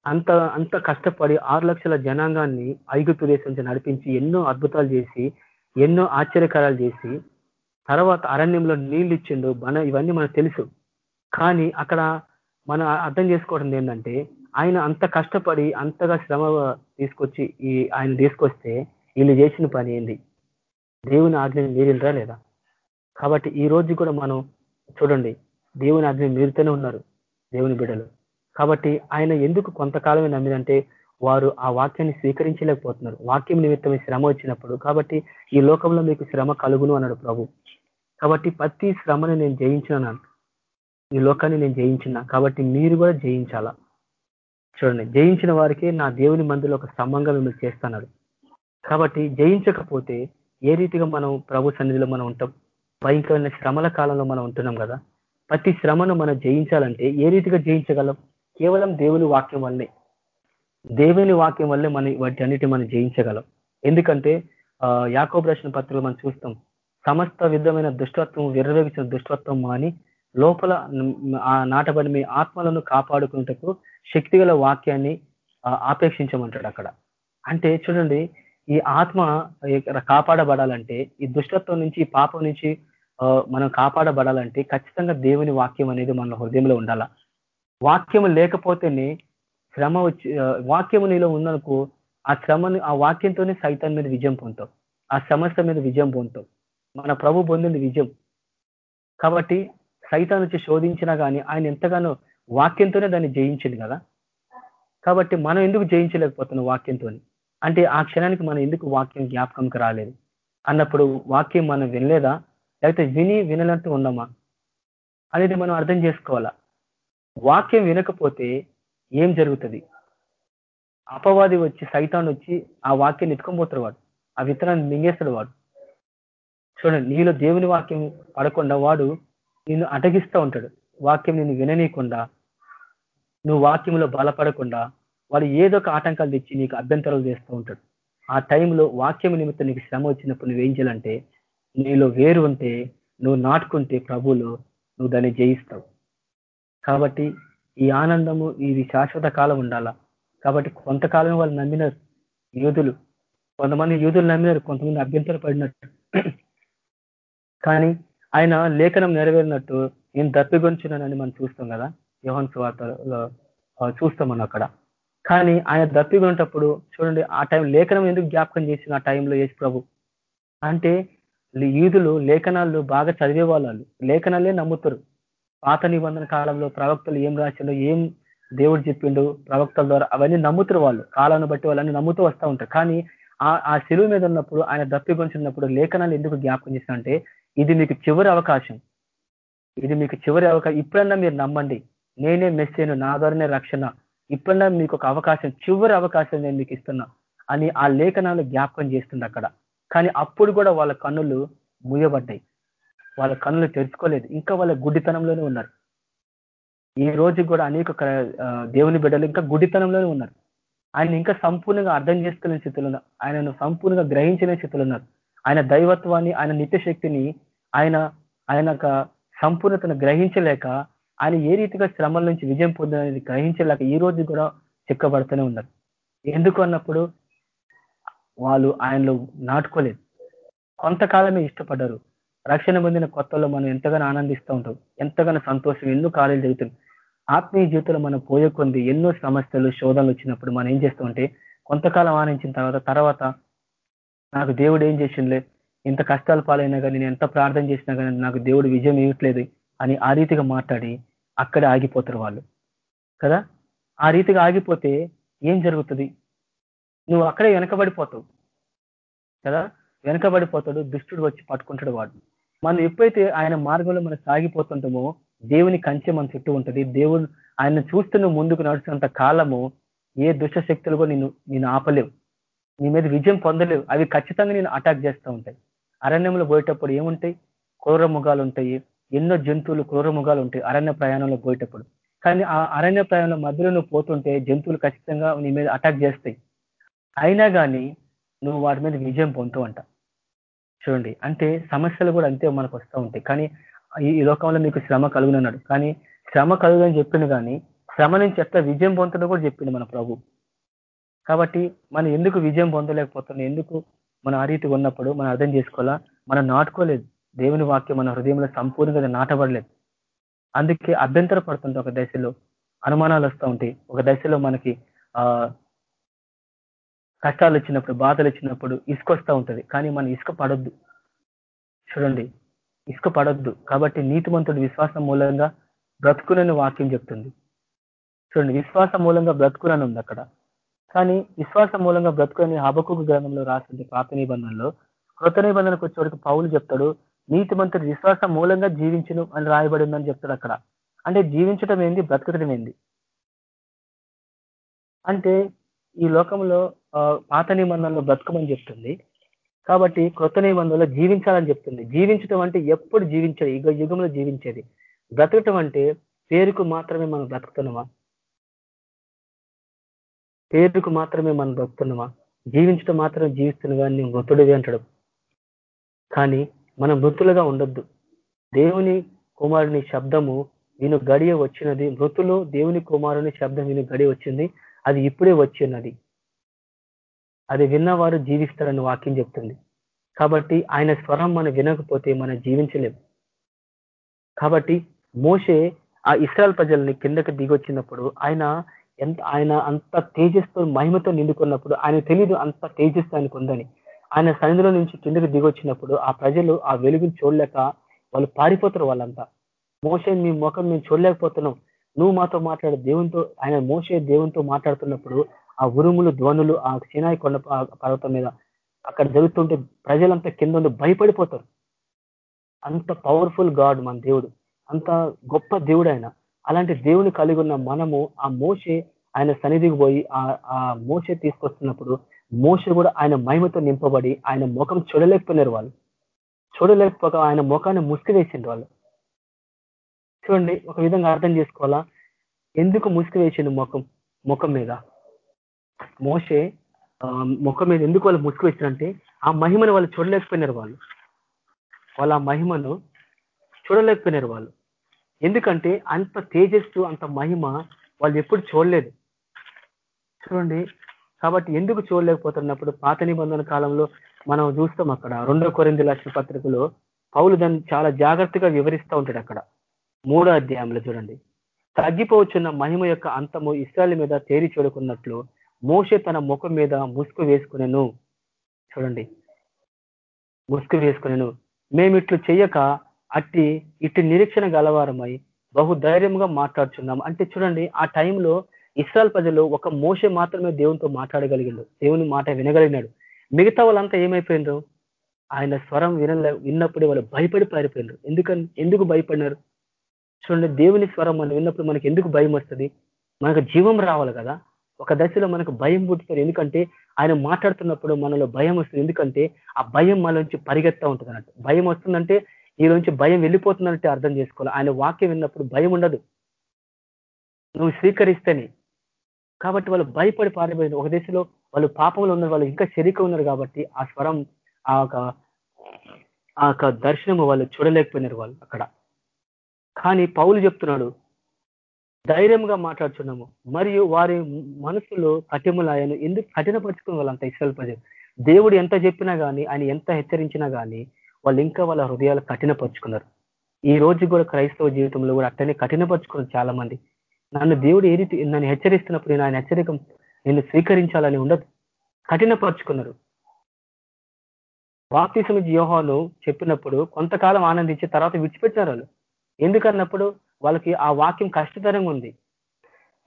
అంత అంత కష్టపడి ఆరు లక్షల జనాంగాన్ని ఐగుప్తు దేశం నుంచి నడిపించి ఎన్నో అద్భుతాలు చేసి ఎన్నో ఆశ్చర్యకరాలు చేసి తర్వాత అరణ్యంలో నీళ్ళు ఇచ్చిండు మన ఇవన్నీ మనకు తెలుసు. కానీ అక్కడ మనం అర్థం చేసుకోవడం ఏంటంటే ఆయన అంత కష్టపడి అంతగా శ్రమ తీసుకొచ్చి ఈ ఆయన తీసుకొస్తే వీళ్ళు చేసిన పని ఏంది? దేవుని ఆజ్ఞ మీరిండ్రా లేదా? కాబట్టి ఈ రోజు కూడా మనం చూడండి దేవుని ఆజ్ఞ మీరుతూనే ఉన్నారు దేవుని బిడ్డలు. కాబట్టి ఆయన ఎందుకు కొంతకాలమే నమ్మిందంటే వారు ఆ వాక్యాన్ని స్వీకరించలేకపోతున్నారు. వాక్యం నిమిత్తమే శ్రమ వచ్చినప్పుడు కాబట్టి ఈ లోకంలో మీకు శ్రమ కలుగును అన్నాడు ప్రభు. కాబట్టి ప్రతి శ్రమను నేను జయించినాను. ఈ లోకాన్ని నేను జయించిన. కాబట్టి మీరు కూడా జయించాలా? చూడండి జయించిన వారికి నా దేవుని మందులో ఒక స్తంభంగా మిమ్మల్ని చేస్తున్నాడు కాబట్టి జయించకపోతే ఏ రీతిగా మనం ప్రభు సన్నిధిలో మనం ఉంటాం? భయంకరమైన శ్రమల కాలంలో మనం ఉంటున్నాం కదా. ప్రతి శ్రమను మనం జయించాలంటే ఏ రీతిగా జయించగలం? కేవలం దేవుని వాక్యం వల్లే దేవుని వాక్యం వల్లే మన వాటి అన్నిటి మనం జయించగలం. ఎందుకంటే యాకోబ్ రచన పత్రికలు మనం చూస్తాం సమస్త విధమైన దుష్టత్వం విర్రవేగించిన దుష్టత్వం మాని లోపల ఆ నాటబడి మీ ఆత్మలను కాపాడుకున్నటకు శక్తిగల వాక్యాన్ని ఆపేక్షించమంటాడు అక్కడ. అంటే చూడండి ఈ ఆత్మ కాపాడబడాలంటే ఈ దుష్టత్వం నుంచి పాపం నుంచి మనం కాపాడబడాలంటే ఖచ్చితంగా దేవుని వాక్యం అనేది మన హృదయంలో ఉండాల. వాక్యం లేకపోతేనే శ్రమ వచ్చి వాక్యము నీలో ఉందనుకో ఆ శ్రమని ఆ వాక్యంతోనే సైతాన్ మీద విజయం పొందుతాం ఆ సమస్య మీద విజయం పొందుతాం మన ప్రభు పొందింది విజయం. కాబట్టి సైతాన్ నుంచి శోధించినా కానీ ఆయన ఎంతగానో వాక్యంతోనే దాన్ని జయించింది కదా. కాబట్టి మనం ఎందుకు జయించలేకపోతున్నాం వాక్యంతో అంటే ఆ క్షణానికి మనం ఎందుకు వాక్యం జ్ఞాపకంకి రాలేదు? అన్నప్పుడు వాక్యం మనం వినలేదా? లేకపోతే విని వినలంటూ ఉన్నామా? అనేది మనం అర్థం చేసుకోవాలా? వాక్యం వినకపోతే ఏం జరుగుతుంది? అపవాది వచ్చి సైతాన్ వచ్చి ఆ వాక్యాన్ని ఎత్తుకొని వాడు. ఆ విత్తనాన్ని మింగేస్తాడు వాడు. చూడండి నీలో దేవుని వాక్యం పడకుండా వాడు నిన్ను అటగిస్తూ ఉంటాడు. వాక్యం నిన్ను విననీయకుండా నువ్వు వాక్యంలో బలపడకుండా వాడు ఏదో ఒక ఆటంకాలు తెచ్చి నీకు అభ్యంతరాలు చేస్తూ ఉంటాడు. ఆ టైంలో వాక్యం నిమిత్తం నీకు శ్రమ వచ్చినప్పుడు నువ్వేం చేయాలంటే నీలో వేరు ఉంటే నువ్వు నాటుకుంటే ప్రభువులో నువ్వు దాన్ని జయిస్తావు. కాబట్టి ఈ ఆనందము ఇది శాశ్వత కాలం ఉండాలా? కాబట్టి కొంతకాలం వాళ్ళు నమ్మినారు. యూదులు కొంతమంది యూదులు నమ్మినారు కొంతమంది అభ్యంతర పడినట్టు కానీ ఆయన లేఖనం నెరవేరినట్టు నేను దప్పిగొంచున్నానని మనం చూస్తాం కదా? యోహన్ సువార్తలో చూస్తాం మనం అక్కడ. కానీ ఆయన దప్పిగొనేటప్పుడు చూడండి ఆ టైం లేఖనం ఎందుకు జ్ఞాపకం చేసిన ఆ టైంలో యేసు ప్రభు అంటే ఈదులు లేఖనాలు బాగా చదివే వాళ్ళు. లేఖనాలే నమ్ముతారు. పాత నిబంధన కాలంలో ప్రవక్తలు ఏం రాసిండో ఏం దేవుడు చెప్పిండు ప్రవక్తల ద్వారా అవన్నీ నమ్ముతారు వాళ్ళు. కాలాన్ని బట్టి వాళ్ళని నమ్ముతూ వస్తూ ఉంటారు. కానీ ఆ సెలువు మీద ఉన్నప్పుడు ఆయన దప్పిగొంచున్నప్పుడు లేఖనాలు ఎందుకు జ్ఞాపకం చేసిన ఇది మీకు చివరి అవకాశం. ఇది మీకు చివరి అవకాశం ఇప్పుడన్నా మీరు నమ్మండి. నేనే మెస్సేను నా ద్వారానే రక్షణ. ఇప్పుడన్నా మీకు ఒక అవకాశం చివరి అవకాశం నేను మీకు ఇస్తున్నా అని ఆ లేఖనాలు జ్ఞాపకం చేస్తుంది అక్కడ. కానీ అప్పుడు కూడా వాళ్ళ కన్నులు ముయబడ్డాయి. వాళ్ళ కన్నులు తెరుచుకోలేదు. ఇంకా వాళ్ళ గుడ్డితనంలోనే ఉన్నారు. ఈ రోజు కూడా అనేక దేవుని బిడ్డలు ఇంకా గుడ్డితనంలోనే ఉన్నారు. ఆయన ఇంకా సంపూర్ణంగా అర్థం చేసుకునే స్థితిలో ఆయనను సంపూర్ణంగా గ్రహించిన స్థితిలో ఉన్నారు. ఆయన దైవత్వాన్ని ఆయన నిత్యశక్తిని ఆయన ఆయన సంపూర్ణతను గ్రహించలేక ఆయన ఏ రీతిగా శ్రమల నుంచి విజయం పొందనేది గ్రహించలేక ఈ రోజు కూడా చిక్కబడుతూనే ఉన్నారు. ఎందుకు అన్నప్పుడు వాళ్ళు ఆయనలో నాటుకోలేదు. కొంతకాలమే ఇష్టపడ్డారు. రక్షణ పొందిన కొత్తలో మనం ఎంతగానో ఆనందిస్తూ ఉంటాం. ఎంతగానో సంతోషం ఎన్నో కార్యాలు జరుగుతుంది ఆత్మీయ జీవితంలో మనం పోయే ఎన్నో సమస్యలు శోధనలు వచ్చినప్పుడు మనం ఏం చేస్తామంటే కొంతకాలం ఆనందించిన తర్వాత తర్వాత నాకు దేవుడు ఏం చేసిండలే? ఇంత కష్టాలు పాలైనా కానీ నేను ఎంత ప్రార్థన చేసినా కానీ నాకు దేవుడు విజయం ఇవ్వట్లేదు అని ఆ రీతిగా మాట్లాడి అక్కడే ఆగిపోతారు వాళ్ళు. కదా? ఆ రీతిగా ఆగిపోతే ఏం జరుగుతుంది? నువ్వు అక్కడే వెనకబడిపోతావు. కదా? వెనకబడిపోతాడు దుష్టుడు వచ్చి పట్టుకుంటాడు వాడు. మనం ఎప్పుడైతే ఆయన మార్గంలో మనం సాగిపోతుంటామో దేవుని కంచె మన చుట్టూ ఉంటుంది. దేవుడు ఆయన చూస్తున్న ముందుకు నడుస్తున్నంత కాలము ఏ దుష్టశక్తులు కూడా నిన్ను నేను ఆపలేవు. నీ మీద విజయం పొందలేవు. అవి ఖచ్చితంగా నేను అటాక్ చేస్తూ ఉంటాయి. అరణ్యంలో పోయేటప్పుడు ఏముంటాయి? క్రూర ముఖాలు ఉంటాయి. ఎన్నో జంతువులు క్రూర ముఖాలు ఉంటాయి అరణ్య ప్రయాణంలో పోయేటప్పుడు. కానీ ఆ అరణ్య ప్రయాణం మధ్యలో నువ్వు పోతుంటే జంతువులు ఖచ్చితంగా నీ మీద అటాక్ చేస్తాయి. అయినా కానీ నువ్వు వాటి మీద విజయం పొందుతూ అంట చూడండి. అంటే సమస్యలు కూడా అంతే మనకు వస్తూ ఉంటాయి. కానీ ఈ లోకంలో మీకు శ్రమ కలుగునన్నాడు కానీ శ్రమ కలుగుదని చెప్పిండు కానీ శ్రమ నుంచి ఎట్లా విజయం పొందుతుందో కూడా చెప్పిండు మన ప్రభు. కాబట్టి మనం ఎందుకు విజయం పొందలేకపోతున్నాం? ఎందుకు మనం ఆ రీతిగా ఉన్నప్పుడు మనం అర్థం చేసుకోవాలా? మనం నాటుకోలేదు. దేవుని వాక్యం మన హృదయంలో సంపూర్ణంగా నాటబడలేదు. అందుకే అభ్యంతర పడుతుంటే ఒక దశలో అనుమానాలు వస్తూ ఉంటాయి. ఒక దశలో మనకి ఆ కష్టాలు వచ్చినప్పుడు బాధలు వచ్చినప్పుడు ఇసుక వస్తూ ఉంటుంది. కానీ మనం ఇసుక పడొద్దు. చూడండి ఇసుక పడొద్దు. కాబట్టి నీతిమంతుడు విశ్వాసం మూలంగా బ్రతుకునని వాక్యం చెప్తుంది. చూడండి విశ్వాసం మూలంగా బ్రతుకునని ఉంది అక్కడ. కానీ విశ్వాసం మూలంగా బ్రతుకుని హబకు గ్రంథంలో రాసింది పాత నిబంధనలో కృత నిబంధనకు వచ్చేవాడికి పౌలు చెప్తాడు నీతిమంతుడు విశ్వాసం మూలంగా జీవించును అని రాయబడి ఉందని చెప్తాడు అక్కడ. అంటే జీవించడం ఏంది? బ్రతకడం ఏంది? అంటే ఈ లోకంలో పాత నిబంధనలో బ్రతకమని చెప్తుంది. కాబట్టి కృత నిబంధనలో జీవించాలని చెప్తుంది. జీవించడం అంటే ఎప్పుడు జీవించేది యుగ యుగంలో జీవించేది. బ్రతకటం అంటే పేరుకు మాత్రమే మనం బ్రతుకుతున్నామా? పేరుకు మాత్రమే మనం బ్రతుకుతున్నామా? జీవించడం మాత్రం జీవిస్తున్నా నేను మృతుడివి అంటాడు. కానీ మనం మృతులుగా ఉండొద్దు. దేవుని కుమారుని శబ్దము విను గడియ వచ్చినది. మృతులు దేవుని కుమారుని శబ్దం విను గడియ వచ్చింది. అది ఇప్పుడే వచ్చినది అది విన్నవారు జీవిస్తారని వాక్యం చెప్తుంది. కాబట్టి ఆయన స్వరం మనం వినకపోతే మనం జీవించలేం కాబట్టి మోసే ఆ ఇస్రాయల్ ప్రజల్ని కిందకి దిగొచ్చినప్పుడు ఆయన ఎంత ఆయన అంత తేజస్తో మహిమతో నిండుకున్నప్పుడు ఆయన తెలియదు అంత తేజస్సు ఆయనకు ఉందని. ఆయన సన్నిధిలో నుంచి కిందకి దిగొచ్చినప్పుడు ఆ ప్రజలు ఆ వెలుగుని చూడలేక వాళ్ళు పారిపోతారు వాళ్ళంతా. మోసే మీ ముఖం మేము చూడలేకపోతున్నాం. నువ్వు మాతో మాట్లాడే దేవునితో ఆయన మోసే దేవునితో మాట్లాడుతున్నప్పుడు ఆ ఉరుములు ధ్వనులు ఆ సినాయి కొండ పర్వతం మీద అక్కడ జరుగుతుంటే ప్రజలంతా కింద ఉండి భయపడిపోతారు. అంత పవర్ఫుల్ గాడ్ మన దేవుడు. అంత గొప్ప దేవుడు ఆయన. అలాంటి దేవుని కలిగి ఉన్న మనము ఆ మోసే ఆయన సన్నిధికి పోయి ఆ మోసే తీసుకొస్తున్నప్పుడు మోస కూడా ఆయన మహిమతో నింపబడి ఆయన ముఖం చూడలేకపోయినారు వాళ్ళు. చూడలేకపోక ఆయన ముఖాన్ని ముసుగు వేసిండు వాళ్ళు. చూడండి ఒక విధంగా అర్థం చేసుకోవాలా? ఎందుకు ముసుగు వేసిండు ముఖం ముఖం మీద? మోసే ముఖం మీద ఎందుకు వాళ్ళు ముసుగు వేసినంటే ఆ మహిమను వాళ్ళు చూడలేకపోయినారు వాళ్ళు. వాళ్ళు ఆ మహిమను చూడలేకపోయినారు వాళ్ళు. ఎందుకంటే అంత తేజస్సు అంత మహిమ వాళ్ళు ఎప్పుడు చూడలేదు. చూడండి కాబట్టి ఎందుకు చూడలేకపోతున్నప్పుడు పాత నిబంధన కాలంలో మనం చూస్తాం అక్కడ. రెండో కొరింది లక్షల పత్రికలో పౌలు దాన్ని చాలా జాగ్రత్తగా వివరిస్తూ ఉంటాడు అక్కడ. మూడో అధ్యాయంలో చూడండి. తగ్గిపోవచ్చున్న మహిమ యొక్క అంతము ఇస్రాయల్ మీద తేరి చూడుకున్నట్లు మోషే తన ముఖం మీద ముసుగు వేసుకునేను. చూడండి. ముసుగు వేసుకునేను. మేమిట్లు చెయ్యక అట్టి ఇట్టి నిరీక్షణ గలవారమై బహు ధైర్యంగా మాట్లాడుచున్నాం. అంటే చూడండి ఆ టైంలో ఇస్రాయల్ ప్రజలు ఒక మోసే మాత్రమే దేవునితో మాట్లాడగలిగిండు. దేవుని మాట వినగలిగినాడు. మిగతా వాళ్ళంతా ఏమైపోయినారు ఆయన స్వరం విన విన్నప్పుడే వాళ్ళు భయపడి పారిపోయినారు ఎందుకని ఎందుకు భయపడినారు? చూడండి దేవుని స్వరం మనం విన్నప్పుడు మనకి ఎందుకు భయం వస్తుంది? మనకు జీవం రావాలి కదా. ఒక దశలో మనకు భయం పుట్టుతుంది. ఎందుకంటే ఆయన మాట్లాడుతున్నప్పుడు మనలో భయం వస్తుంది. ఎందుకంటే ఆ భయం మనలోంచి పరిగెత్తా ఉంటుంది అన్నట్టు. భయం వస్తుందంటే ఈలోంచి భయం వెళ్ళిపోతుందంటే అర్థం చేసుకోవాలి. ఆయన వాక్యం విన్నప్పుడు భయం ఉండదు. నువ్వు స్వీకరిస్తేనే. కాబట్టి వాళ్ళు భయపడి పారిపోయింది ఒక దశలో వాళ్ళు పాపంలో ఉన్నారు. వాళ్ళు ఇంకా శరీరం ఉన్నారు కాబట్టి ఆ స్వరం ఆ ఆ యొక్క దర్శనము వాళ్ళు చూడలేకపోయినారు వాళ్ళు అక్కడ. కానీ పౌలు చెప్తున్నాడు ధైర్యంగా మాట్లాడుతున్నాము మరియు వారి మనసులో కఠిములాయను ఎందుకు కఠినపరుచుకుని వాళ్ళంత ఇష్టలు ప్రజలు? దేవుడు ఎంత చెప్పినా కానీ ఆయన ఎంత హెచ్చరించినా కానీ వాళ్ళు ఇంకా వాళ్ళ హృదయాలు కఠినపరుచుకున్నారు. ఈ రోజు కూడా క్రైస్తవ జీవితంలో కూడా అట్టనే కఠినపరుచుకున్నారు చాలా మంది నన్ను దేవుడు ఏ రీతి నన్ను హెచ్చరిస్తున్నప్పుడు నేను ఆయన హెచ్చరిక నేను స్వీకరించాలని ఉండదు. కఠినపరుచుకున్నారు. వాక్తిసమి యోహాను చెప్పినప్పుడు కొంతకాలం ఆనందించి తర్వాత విడిచిపెట్టినారు వాళ్ళు. ఎందుకన్నప్పుడు వాళ్ళకి ఆ వాక్యం కష్టతరంగా ఉంది.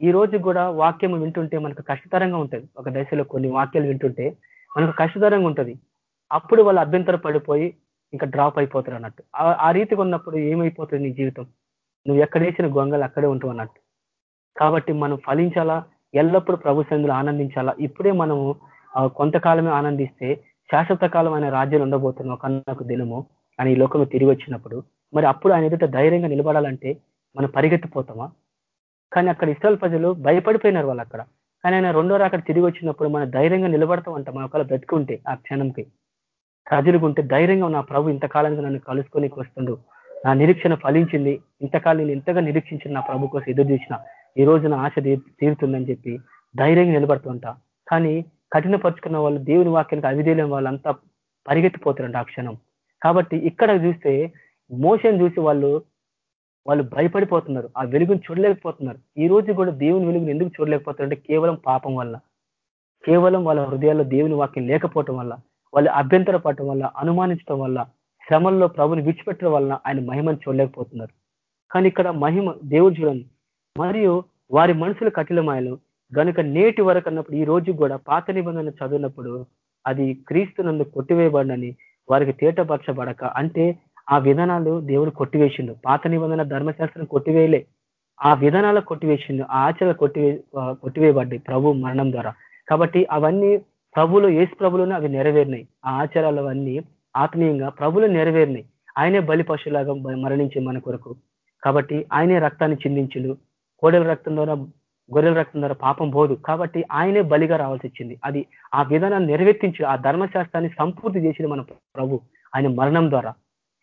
ఈ రోజు కూడా వాక్యం వింటుంటే మనకు కష్టతరంగా ఉంటుంది. ఒక దశలో కొన్ని వాక్యాలు వింటుంటే మనకు కష్టతరంగా ఉంటుంది. అప్పుడు వాళ్ళు అభ్యంతర పడిపోయి ఇంకా డ్రాప్ అయిపోతారు అన్నట్టు. ఆ రీతిగా ఉన్నప్పుడు ఏమైపోతుంది నీ జీవితం? నువ్వు ఎక్కడేసిన గొంగలు అక్కడే ఉంటావు అన్నట్టు. కాబట్టి మనం ఫలించాలా? ఎల్లప్పుడూ ప్రభు సందులు ఆనందించాలా? ఇప్పుడే మనము కొంతకాలమే ఆనందిస్తే శాశ్వత కాలం అనే రాజ్యాలు ఉండబోతున్నాం ఒక దినము అని ఈ లోకము తిరిగి వచ్చినప్పుడు మరి అప్పుడు ఆయన ఎదుట ధైర్యంగా నిలబడాలంటే మనం పరిగెత్తిపోతామా? కానీ అక్కడ ఇస్రాయల్ ప్రజలు భయపడిపోయినారు వాళ్ళు అక్కడ. కానీ ఆయన రెండో అక్కడ తిరిగి వచ్చినప్పుడు మనం ధైర్యంగా నిలబడతామంట మన ఒకవేళ బ్రతుకుంటే ఆ క్షణంకి. ప్రజలుగా ఉంటే ధైర్యంగా నా ప్రభు ఇంతకాలంగా నన్ను కలుసుకొని వస్తుండు. నా నిరీక్షణ ఫలించింది. ఇంతకాలం నేను ఎంతగా నిరీక్షించిన నా ప్రభు కోసం ఎదురు చూసిన ఈ రోజు నా ఆశ తీరుతుందని చెప్పి ధైర్యంగా నిలబడుతుంటా. కానీ కఠినపరుచుకున్న వాళ్ళు దేవుని వాక్యానికి అవిధేయలేని వాళ్ళంతా పరిగెత్తిపోతారంట ఆ క్షణం. కాబట్టి ఇక్కడ చూస్తే మోషన్ చూసి వాళ్ళు వాళ్ళు భయపడిపోతున్నారు. ఆ వెలుగుని చూడలేకపోతున్నారు. ఈ రోజు కూడా దేవుని వెలుగుని ఎందుకు చూడలేకపోతారంటే కేవలం పాపం వల్ల. కేవలం వాళ్ళ హృదయాల్లో దేవుని వాక్యం లేకపోవటం వల్ల వాళ్ళు అభ్యంతర పడటం వల్ల అనుమానించడం వల్ల శ్రమల్లో ప్రభుని విడిచిపెట్టడం వలన ఆయన మహిమను చూడలేకపోతున్నారు. కానీ ఇక్కడ మహిమ దేవుడు చూడండి. మరియు వారి మనసులు కఠినమాయలు. గనుక నేటి వరకు అన్నప్పుడు ఈ రోజు కూడా పాత నిబంధన చదివినప్పుడు అది క్రీస్తు నందు కొట్టివేయబడినని వారికి తేటపరచబడక అంటే ఆ విధానాలు దేవుడు కొట్టివేసిండు. పాత నిబంధన ధర్మశాస్త్రం కొట్టివేయలే. ఆ విధానాల కొట్టివేసిండు. ఆ ఆచరణ కొట్టివే కొట్టివేయబడ్డాయి ప్రభు మరణం ద్వారా. కాబట్టి అవన్నీ ప్రభులు ఏసు ప్రభులోనే అవి నెరవేరినాయి. ఆ ఆచారాలు అవన్నీ ఆత్మీయంగా ప్రభులు నెరవేరినాయి. ఆయనే బలి పశులాగా మరణించే మన కొరకు. కాబట్టి ఆయనే రక్తాన్ని చిందించుడు. కోడెల రక్తం ద్వారా గొర్రెల రక్తం ద్వారా పాపం పోదు. కాబట్టి ఆయనే బలిగా రావాల్సి వచ్చింది. అది ఆ విధానాన్ని నెరవేర్తించి ఆ ధర్మశాస్త్రాన్ని సంపూర్తి చేసిన మన ప్రభు. ఆయన మరణం ద్వారా.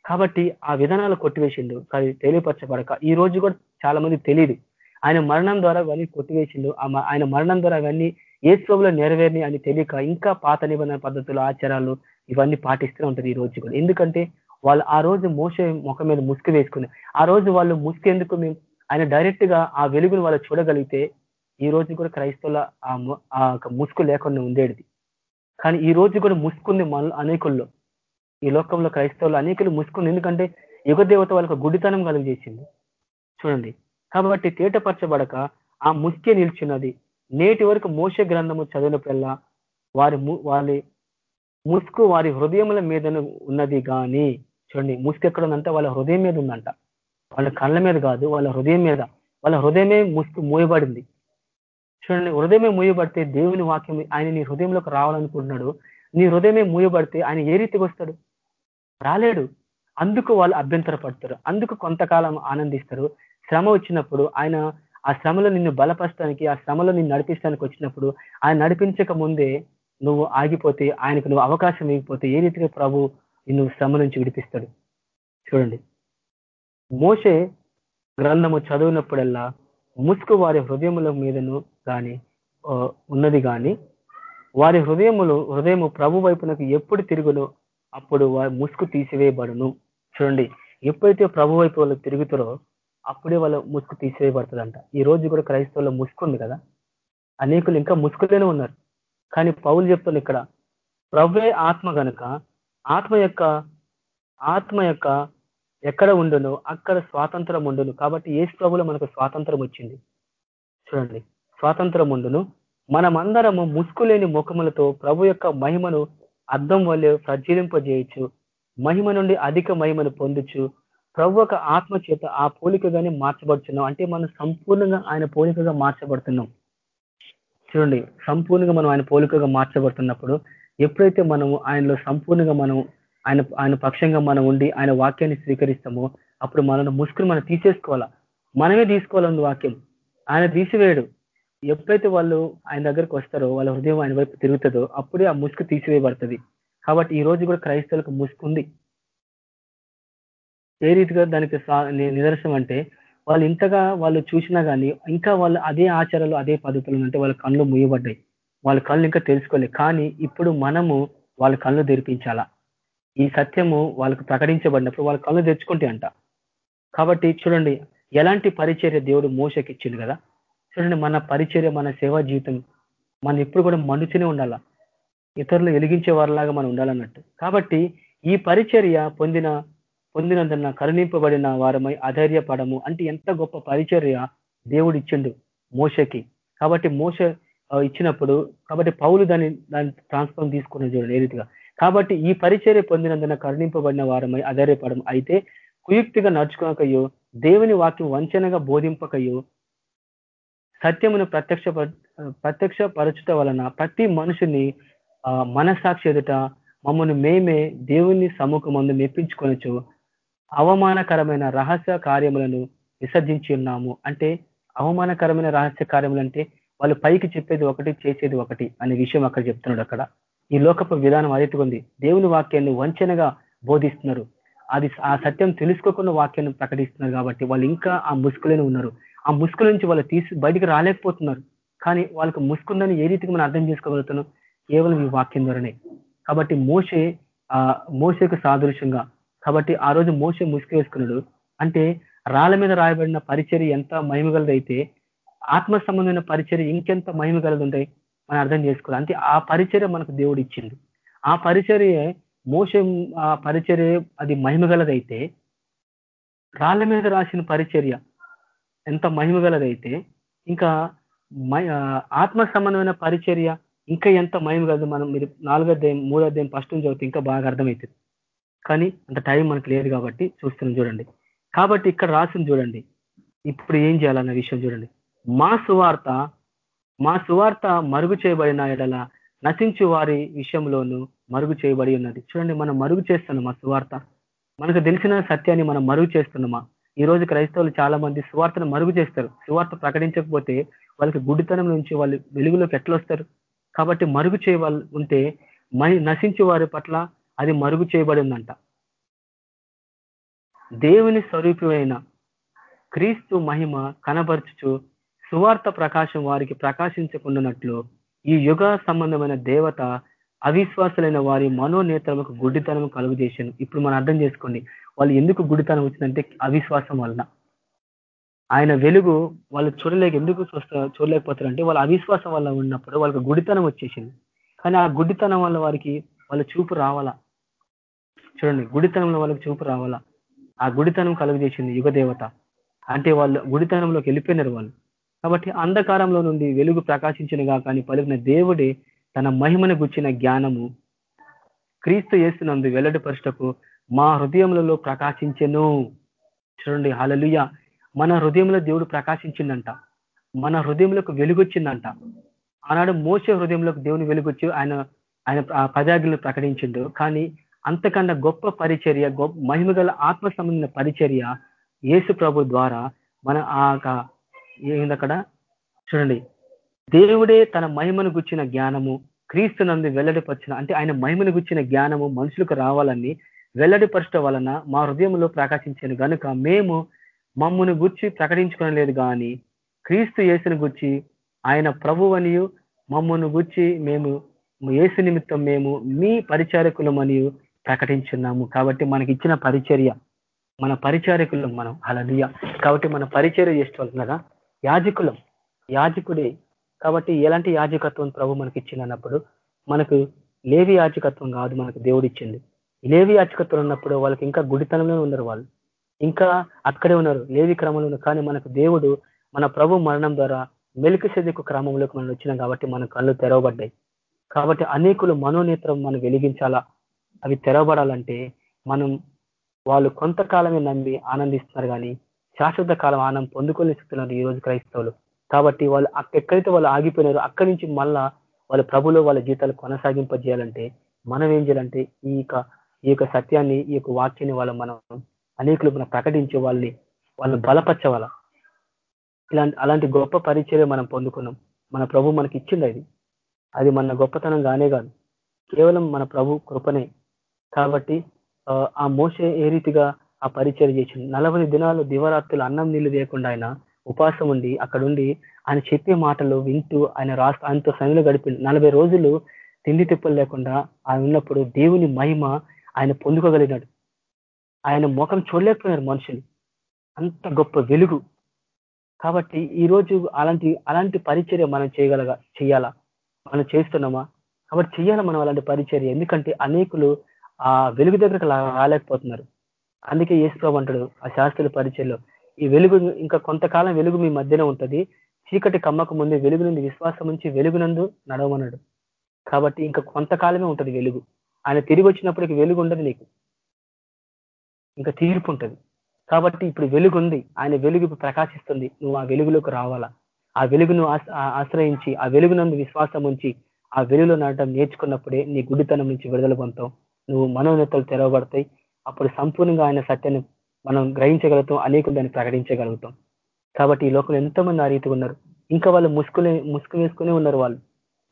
కాబట్టి ఆ విధానాలు కొట్టివేసిండు. కానీ తెలియపరచబడక. ఈ రోజు కూడా చాలా మంది తెలియదు ఆయన మరణం ద్వారా అవన్నీ కొట్టివేసిండు. ఆయన మరణం ద్వారా అవన్నీ ఏ స్వభలో నెరవేరిని అని తెలియక ఇంకా పాత నిబంధన పద్ధతులు ఆచారాలు ఇవన్నీ పాటిస్తూనే ఉంటుంది ఈ రోజు కూడా. ఎందుకంటే వాళ్ళు ఆ రోజు మోస ముఖం మీద ముసుగు వేసుకుని ఆ రోజు వాళ్ళు ముసుగు ఎందుకు మేము ఆయన డైరెక్ట్గా ఆ వెలుగును వాళ్ళు చూడగలిగితే ఈ రోజు కూడా క్రైస్తవుల ఆ ముసుగు లేకుండా ఉండేది. కానీ ఈ రోజు కూడా ముసుకుంది మన అనేకుల్లో. ఈ లోకంలో క్రైస్తవులు అనేకలు ముసుకుని ఎందుకంటే యుగ దేవత వాళ్ళకు గుడితనం కలిగజేసింది చూడండి. కాబట్టి తేటపరచబడక ఆ ముసుకే నిల్చున్నది నేటి వరకు మోస గ్రంథము చదివినప్పుడల్లా వారి వారి ముసుకు వారి హృదయముల మీద ఉన్నది కానీ చూడండి. ముసుకు ఎక్కడ ఉందంటే వాళ్ళ హృదయం మీద ఉందంట. వాళ్ళ కళ్ళ మీద కాదు వాళ్ళ హృదయం మీద. వాళ్ళ హృదయమే ముసుకు మూయబడింది. చూడండి. హృదయమే మూయబడితే దేవుని వాక్యం ఆయన నీ హృదయంలోకి రావాలనుకుంటున్నాడు. నీ హృదయమే మూయబడితే ఆయన ఏ రీతికి వస్తాడు? రాలేడు. అందుకు వాళ్ళు అభ్యంతర పడతారు అందుకు కొంతకాలం ఆనందిస్తారు. శ్రమ వచ్చినప్పుడు ఆయన ఆ శ్రమలో నిన్ను బలపరచడానికి ఆ శ్రమలో నిన్ను నడిపించడానికి వచ్చినప్పుడు ఆయన నడిపించక ముందే నువ్వు ఆగిపోతే ఆయనకు నువ్వు అవకాశం ఇవ్వకపోతే ఏ రీతిగా ప్రభు నిన్ను శ్రమ నుంచి విడిపిస్తాడు? చూడండి. మోసే గ్రంథము చదివినప్పుడల్లా ముసుగు వారి హృదయముల మీదను కానీ ఉన్నది కానీ వారి హృదయములు హృదయము ప్రభు వైపునకు ఎప్పుడు తిరుగును? అప్పుడు ముసుగు తీసివేయబడును. చూడండి ఎప్పుడైతే ప్రభు వైపు వాళ్ళు తిరుగుతారో అప్పుడే వాళ్ళ ముసుగు తీసివేయబడుతుందంట. ఈ రోజు కూడా క్రైస్తవుల ముసుగు ఉంది కదా? అనేకులు ఇంకా ముసుగులోనే ఉన్నారు. కానీ పౌలు చెప్తుంది ఇక్కడ ప్రభువే ఆత్మ కనుక ఆత్మ యొక్క ఆత్మ యొక్క ఎక్కడ ఉండును అక్కడ స్వాతంత్రం ఉండును. కాబట్టి ఏ ప్రభులో మనకు స్వాతంత్రం వచ్చింది. చూడండి స్వాతంత్రం ఉండును. మనమందరము ముసుగులేని ముఖములతో ప్రభు యొక్క మహిమను అర్థం వల్ల ప్రజ్వలింపజేయచ్చు మహిమ నుండి అధిక మహిమను పొందుచు ప్రభు ఒక ఆత్మ చేత ఆ పోలికగానే మార్చబడుతున్నాం అంటే మనం సంపూర్ణంగా ఆయన పోలికగా మార్చబడుతున్నాం. చూడండి సంపూర్ణంగా మనం ఆయన పోలికగా మార్చబడుతున్నప్పుడు ఎప్పుడైతే మనము ఆయనలో సంపూర్ణంగా మనం ఆయన ఆయన పక్షంగా మనం ఉండి ఆయన వాక్యాన్ని స్వీకరిస్తామో అప్పుడు మనను ముసుకుని మనం తీసేసుకోవాలా? మనమే తీసుకోవాలని వాక్యం. ఆయన తీసివేయడు. ఎప్పుడైతే వాళ్ళు ఆయన దగ్గరకు వస్తారో వాళ్ళ హృదయం ఆయన వైపు తిరుగుతుందో అప్పుడే ఆ ముసుగు తీసివేయబడుతుంది. కాబట్టి ఈ రోజు కూడా క్రైస్తవులకు ముసుగు ఉంది. ఏ రీతిగా దానికి నిదర్శనం అంటే వాళ్ళు ఇంతగా వాళ్ళు చూసినా కానీ ఇంకా వాళ్ళు అదే ఆచారాలు అదే పద్ధతులు అంటే వాళ్ళ కళ్ళు ముయ్యబడ్డాయి వాళ్ళ కళ్ళు ఇంకా తెలుసుకోలే కానీ ఇప్పుడు మనము వాళ్ళ కళ్ళు తెరిపించాలా? ఈ సత్యము వాళ్ళకు ప్రకటించబడినప్పుడు వాళ్ళ కళ్ళు తెచ్చుకుంటే అంట. కాబట్టి చూడండి ఎలాంటి పరిచర్య దేవుడు మోసకి ఇచ్చిండు కదా? చూడండి మన పరిచర్య మన సేవా జీవితం మనం ఎప్పుడు కూడా మనుషునే ఉండాలా? ఇతరులు వెలిగించే వారిలాగా మనం ఉండాలన్నట్టు. కాబట్టి ఈ పరిచర్య పొందిన పొందినందున కరుణింపబడిన వారమై అధైర్యపడము అంటే ఎంత గొప్ప పరిచర్య దేవుడు ఇచ్చిండు మోసకి కాబట్టి మోస ఇచ్చినప్పుడు కాబట్టి పౌలు దాన్ని దాన్ని ట్రాన్స్ఫార్మ్ తీసుకున్న చూడండి ఏ రీతిగా. కాబట్టి ఈ పరిచర్య పొందినందున కరుణింపబడిన వారమై అధైర్యపడము. అయితే కుయుక్తిగా నడుచుకోకయో దేవుని వాక్యం వంచనగా బోధింపకయో సత్యమును ప్రత్యక్ష ప్రత్యక్ష పరచుట వలన ప్రతి మనుషుని మనసాక్షి ఎదుట మమ్మల్ని మేమే దేవుని సముఖమందు మెప్పించుకొనొచ్చు అవమానకరమైన రహస్య కార్యములను విసర్జించి ఉన్నాము. అంటే అవమానకరమైన రహస్య కార్యములు అంటే వాళ్ళు పైకి చెప్పేది ఒకటి చేసేది ఒకటి అనే విషయం అక్కడ చెప్తున్నాడు అక్కడ. ఈ లోకపు విధానం అదితుంది దేవుని వాక్యాన్ని వంచనగా బోధిస్తున్నారు. అది ఆ సత్యం తెలుసుకోకుండా వాక్యాన్ని ప్రకటిస్తున్నారు కాబట్టి వాళ్ళు ఇంకా ఆ ముసుగులోనే ఉన్నారు. ఆ ముసుగు నుంచి వాళ్ళు తీసి బయటికి రాలేకపోతున్నారు. కానీ వాళ్ళకి ముసుకుందని ఏ రీతికి మనం అర్థం చేసుకోగలుగుతున్నాం? కేవలం ఈ వాక్యం ద్వారానే. కాబట్టి మోసే ఆ మోసకు సాదృశ్యంగా కాబట్టి ఆ రోజు మోసే ముసుగు వేసుకున్నాడు. అంటే రాళ్ళ మీద రాయబడిన పరిచర్య ఎంత మహిమగలదైతే ఆత్మ సంబంధమైన పరిచర్య ఇంకెంత మహిమ ఉంటాయి మనం అర్థం చేసుకోవాలి. అంటే ఆ పరిచర్య మనకు దేవుడు ఇచ్చింది ఆ పరిచర్య మోస ఆ పరిచర్య అది మహిమగలదైతే రాళ్ళ మీద రాసిన పరిచర్య ఎంత మహిమ గలదైతే ఇంకా ఆత్మ సంబంధమైన పరిచర్య ఇంకా ఎంత మహిమ మహిమగలదు మనం మీరు నాలుగో అధ్యాయం మూడో అధ్యాయం ఫస్ట్ నుంచి చదివితే ఇంకా బాగా అర్థమవుతుంది. కానీ అంత టైం మనకు లేదు కాబట్టి చూస్తున్నాం చూడండి. కాబట్టి ఇక్కడ రాసింది చూడండి. ఇప్పుడు ఏం చేయాలన్న విషయం చూడండి. మా సువార్త మా సువార్త మరుగు చేయబడిన ఎడల నశించు వారి విషయంలోనూ మరుగు చేయబడి ఉన్నది. చూడండి మనం మరుగు చేస్తున్నాం మా సువార్త? మనకు తెలిసిన సత్యాన్ని మనం మరుగు చేస్తున్నామా? ఈ రోజు క్రైస్తవులు చాలా మంది సువార్తను మరుగు చేస్తారు. సువార్త ప్రకటించకపోతే వాళ్ళకి గుడితనం నుంచి వాళ్ళు వెలుగులోకి ఎట్లా వస్తారు? కాబట్టి మరుగు చేయవాళ్ళు ఉంటే నశించే వారి పట్ల అది మరుగు చేయబడిందంట. దేవుని స్వరూపమైన క్రీస్తు మహిమ కనబరుచుచు సువార్త ప్రకాశం వారికి ప్రకాశించకుండానట్లు ఈ యుగ సంబంధమైన దేవత అవిశ్వాసులైన వారి మనోనేత్రములకు గుడ్డితనం కలుగు చేశాను ఇప్పుడు మనం అర్థం చేసుకోండి. వాళ్ళు ఎందుకు గుడితనం వచ్చిందంటే అవిశ్వాసం వలన. ఆయన వెలుగు వాళ్ళు చూడలేక ఎందుకు చూడలేకపోతారంటే వాళ్ళ అవిశ్వాసం వల్ల ఉన్నప్పుడు వాళ్ళకి గుడితనం వచ్చేసింది. కానీ ఆ గుడితనం వల్ల వారికి వాళ్ళ చూపు రావాలా? చూడండి గుడితనంలో వాళ్ళకి చూపు రావాలా? ఆ గుడితనం కలుగజేసింది యుగదేవత. అంటే వాళ్ళు గుడితనంలోకి వెళ్ళిపోయినారు వాళ్ళు. కాబట్టి అంధకారంలో నుండి వెలుగు ప్రకాశించినగా కానీ పలికిన దేవుడే తన మహిమను గుచ్చిన జ్ఞానము. క్రీస్తు చేస్తున్నందు వెల్లడిపరచటకు మా హృదయములలో ప్రకాశించెను. చూడండి హలలుయ మన హృదయంలో దేవుడు ప్రకాశించిందంట మన హృదయంలోకి వెలుగొచ్చిందంట. ఆనాడు మోస హృదయంలోకి దేవుని వెలుగొచ్చి ఆయన ఆయన పదాగ్లను ప్రకటించిండు. కానీ అంతకన్నా గొప్ప పరిచర్య గొప్ప మహిమగల ఆత్మ సంబంధించిన పరిచర్య యేసు ప్రభు ద్వారా మన ఆ ఏందక్కడ చూడండి. దేవుడే తన మహిమను గుచ్చిన జ్ఞానము క్రీస్తునందు వెల్లడిపరిచిన అంటే ఆయన మహిమను గుచ్చిన జ్ఞానము మనుషులకు రావాలని వెల్లడిపరచడం వలన మా హృదయంలో ప్రకాశించాను కనుక మేము మమ్మను గుర్చి ప్రకటించుకోలేదు కానీ క్రీస్తు యేసుని గుర్చి ఆయన ప్రభువనియు మమ్మను గుర్చి మేము యేసు నిమిత్తం మేము మీ పరిచారకులమనియు ప్రకటించున్నాము. కాబట్టి మనకి ఇచ్చిన పరిచర్య మన పరిచారకులం మనం. అలలియ కాబట్టి మన పరిచర్య చేసుకోవాలి కదా యాజకులం యాజకుడే. కాబట్టి ఎలాంటి యాజకత్వం ప్రభు మనకి ఇచ్చినప్పుడు మనకు లేవి యాజకత్వం కాదు మనకు దేవుడు ఇచ్చింది లేవి యాచకత్వం ఉన్నప్పుడు వాళ్ళకి ఇంకా గుడితనంలో ఉన్నారు వాళ్ళు. ఇంకా అక్కడే ఉన్నారు లేవి క్రమంలో ఉన్నారు. కానీ మనకు దేవుడు మన ప్రభు మరణం ద్వారా మెలికి సెదకు క్రమంలోకి మనం వచ్చినాం కాబట్టి మన కళ్ళు తెరవబడ్డాయి. కాబట్టి అనేకులు మనోనేత్రం మనం వెలిగించాలా? అవి తెరవబడాలంటే మనం వాళ్ళు కొంతకాలమే నమ్మి ఆనందిస్తున్నారు కానీ శాశ్వత కాలం ఆనందం పొందుకోలేస్తున్నారు ఈ రోజు క్రైస్తవులు. కాబట్టి వాళ్ళు ఎక్కడైతే వాళ్ళు ఆగిపోయినారో అక్కడి నుంచి మళ్ళా వాళ్ళ ప్రభులో వాళ్ళ జీతాలు కొనసాగింపజేయాలంటే మనం ఏం చేయాలంటే ఈ ఈ యొక్క సత్యాన్ని ఈ యొక్క వాక్యాన్ని వాళ్ళ మనం అనేకులు మనం ప్రకటించే వాళ్ళని వాళ్ళు బలపరచవాల? ఇలాంటి అలాంటి గొప్ప పరిచయం మనం పొందుకున్నాం. మన ప్రభు మనకి ఇచ్చింది అది అది మన గొప్పతనం కానే కాదు. కేవలం మన ప్రభు కృపనే. కాబట్టి ఆ మోసే ఏ రీతిగా ఆ పరిచయం చేసింది నలభై దినాలు దివరాత్రులు అన్నం నీళ్ళు లేకుండా ఆయన ఉపాసం ఉండి అక్కడుండి ఆయన చెప్పే మాటలు వింటూ ఆయన రాష్ట్ర ఆయనతో సమయంలో గడిపి నలభై రోజులు తిండి తిప్పలు లేకుండా ఆయన ఉన్నప్పుడు దేవుని మహిమ ఆయన పొందుకోగలిగినాడు. ఆయన ముఖం చూడలేకపోయినారు మనుషులు. అంత గొప్ప వెలుగు. కాబట్టి ఈ రోజు అలాంటి అలాంటి పరిచర్య మనం చేయగలగా చేయాలా? మనం చేస్తున్నామా? కాబట్టి చేయాలా మనం అలాంటి పరిచర్య? ఎందుకంటే అనేకులు ఆ వెలుగు దగ్గరకు రాలేకపోతున్నారు. అందుకే యేసుప్రభు అంటాడు ఆ శాస్త్రుల పరిచయలో ఈ వెలుగు ఇంకా కొంతకాలం వెలుగు మీ మధ్యనే ఉంటుంది. చీకటి కమ్మక ముందు వెలుగు నుండి విశ్వాసం నుంచి వెలుగునందు నడవమన్నాడు. కాబట్టి ఇంకా కొంతకాలమే ఉంటుంది వెలుగు. ఆయన తిరిగి వచ్చినప్పటికి వెలుగు ఉండదు నీకు. ఇంకా తీర్పు ఉంటుంది కాబట్టి ఇప్పుడు వెలుగు ఉంది ఆయన వెలుగు ప్రకాశిస్తుంది. నువ్వు ఆ వెలుగులోకి రావాలా? ఆ వెలుగును ఆశ్రయించి ఆ వెలుగునందు విశ్వాసం ఉంచి ఆ వెలుగులో నడటం నేర్చుకున్నప్పుడే నీ గుడితనం నుంచి విడుదల పొందుతావు. నువ్వు మనోన్నతలు తెరవబడతాయి. అప్పుడు సంపూర్ణంగా ఆయన సత్యాన్ని మనం గ్రహించగలుగుతాం. అనేకులు దాన్ని ప్రకటించగలుగుతాం. కాబట్టి ఈ లోకంలో ఎంతోమంది ఆ రీతిగా ఉన్నారు. ఇంకా వాళ్ళు ముసుగులే ముసుగు వేసుకునే ఉన్నారు వాళ్ళు.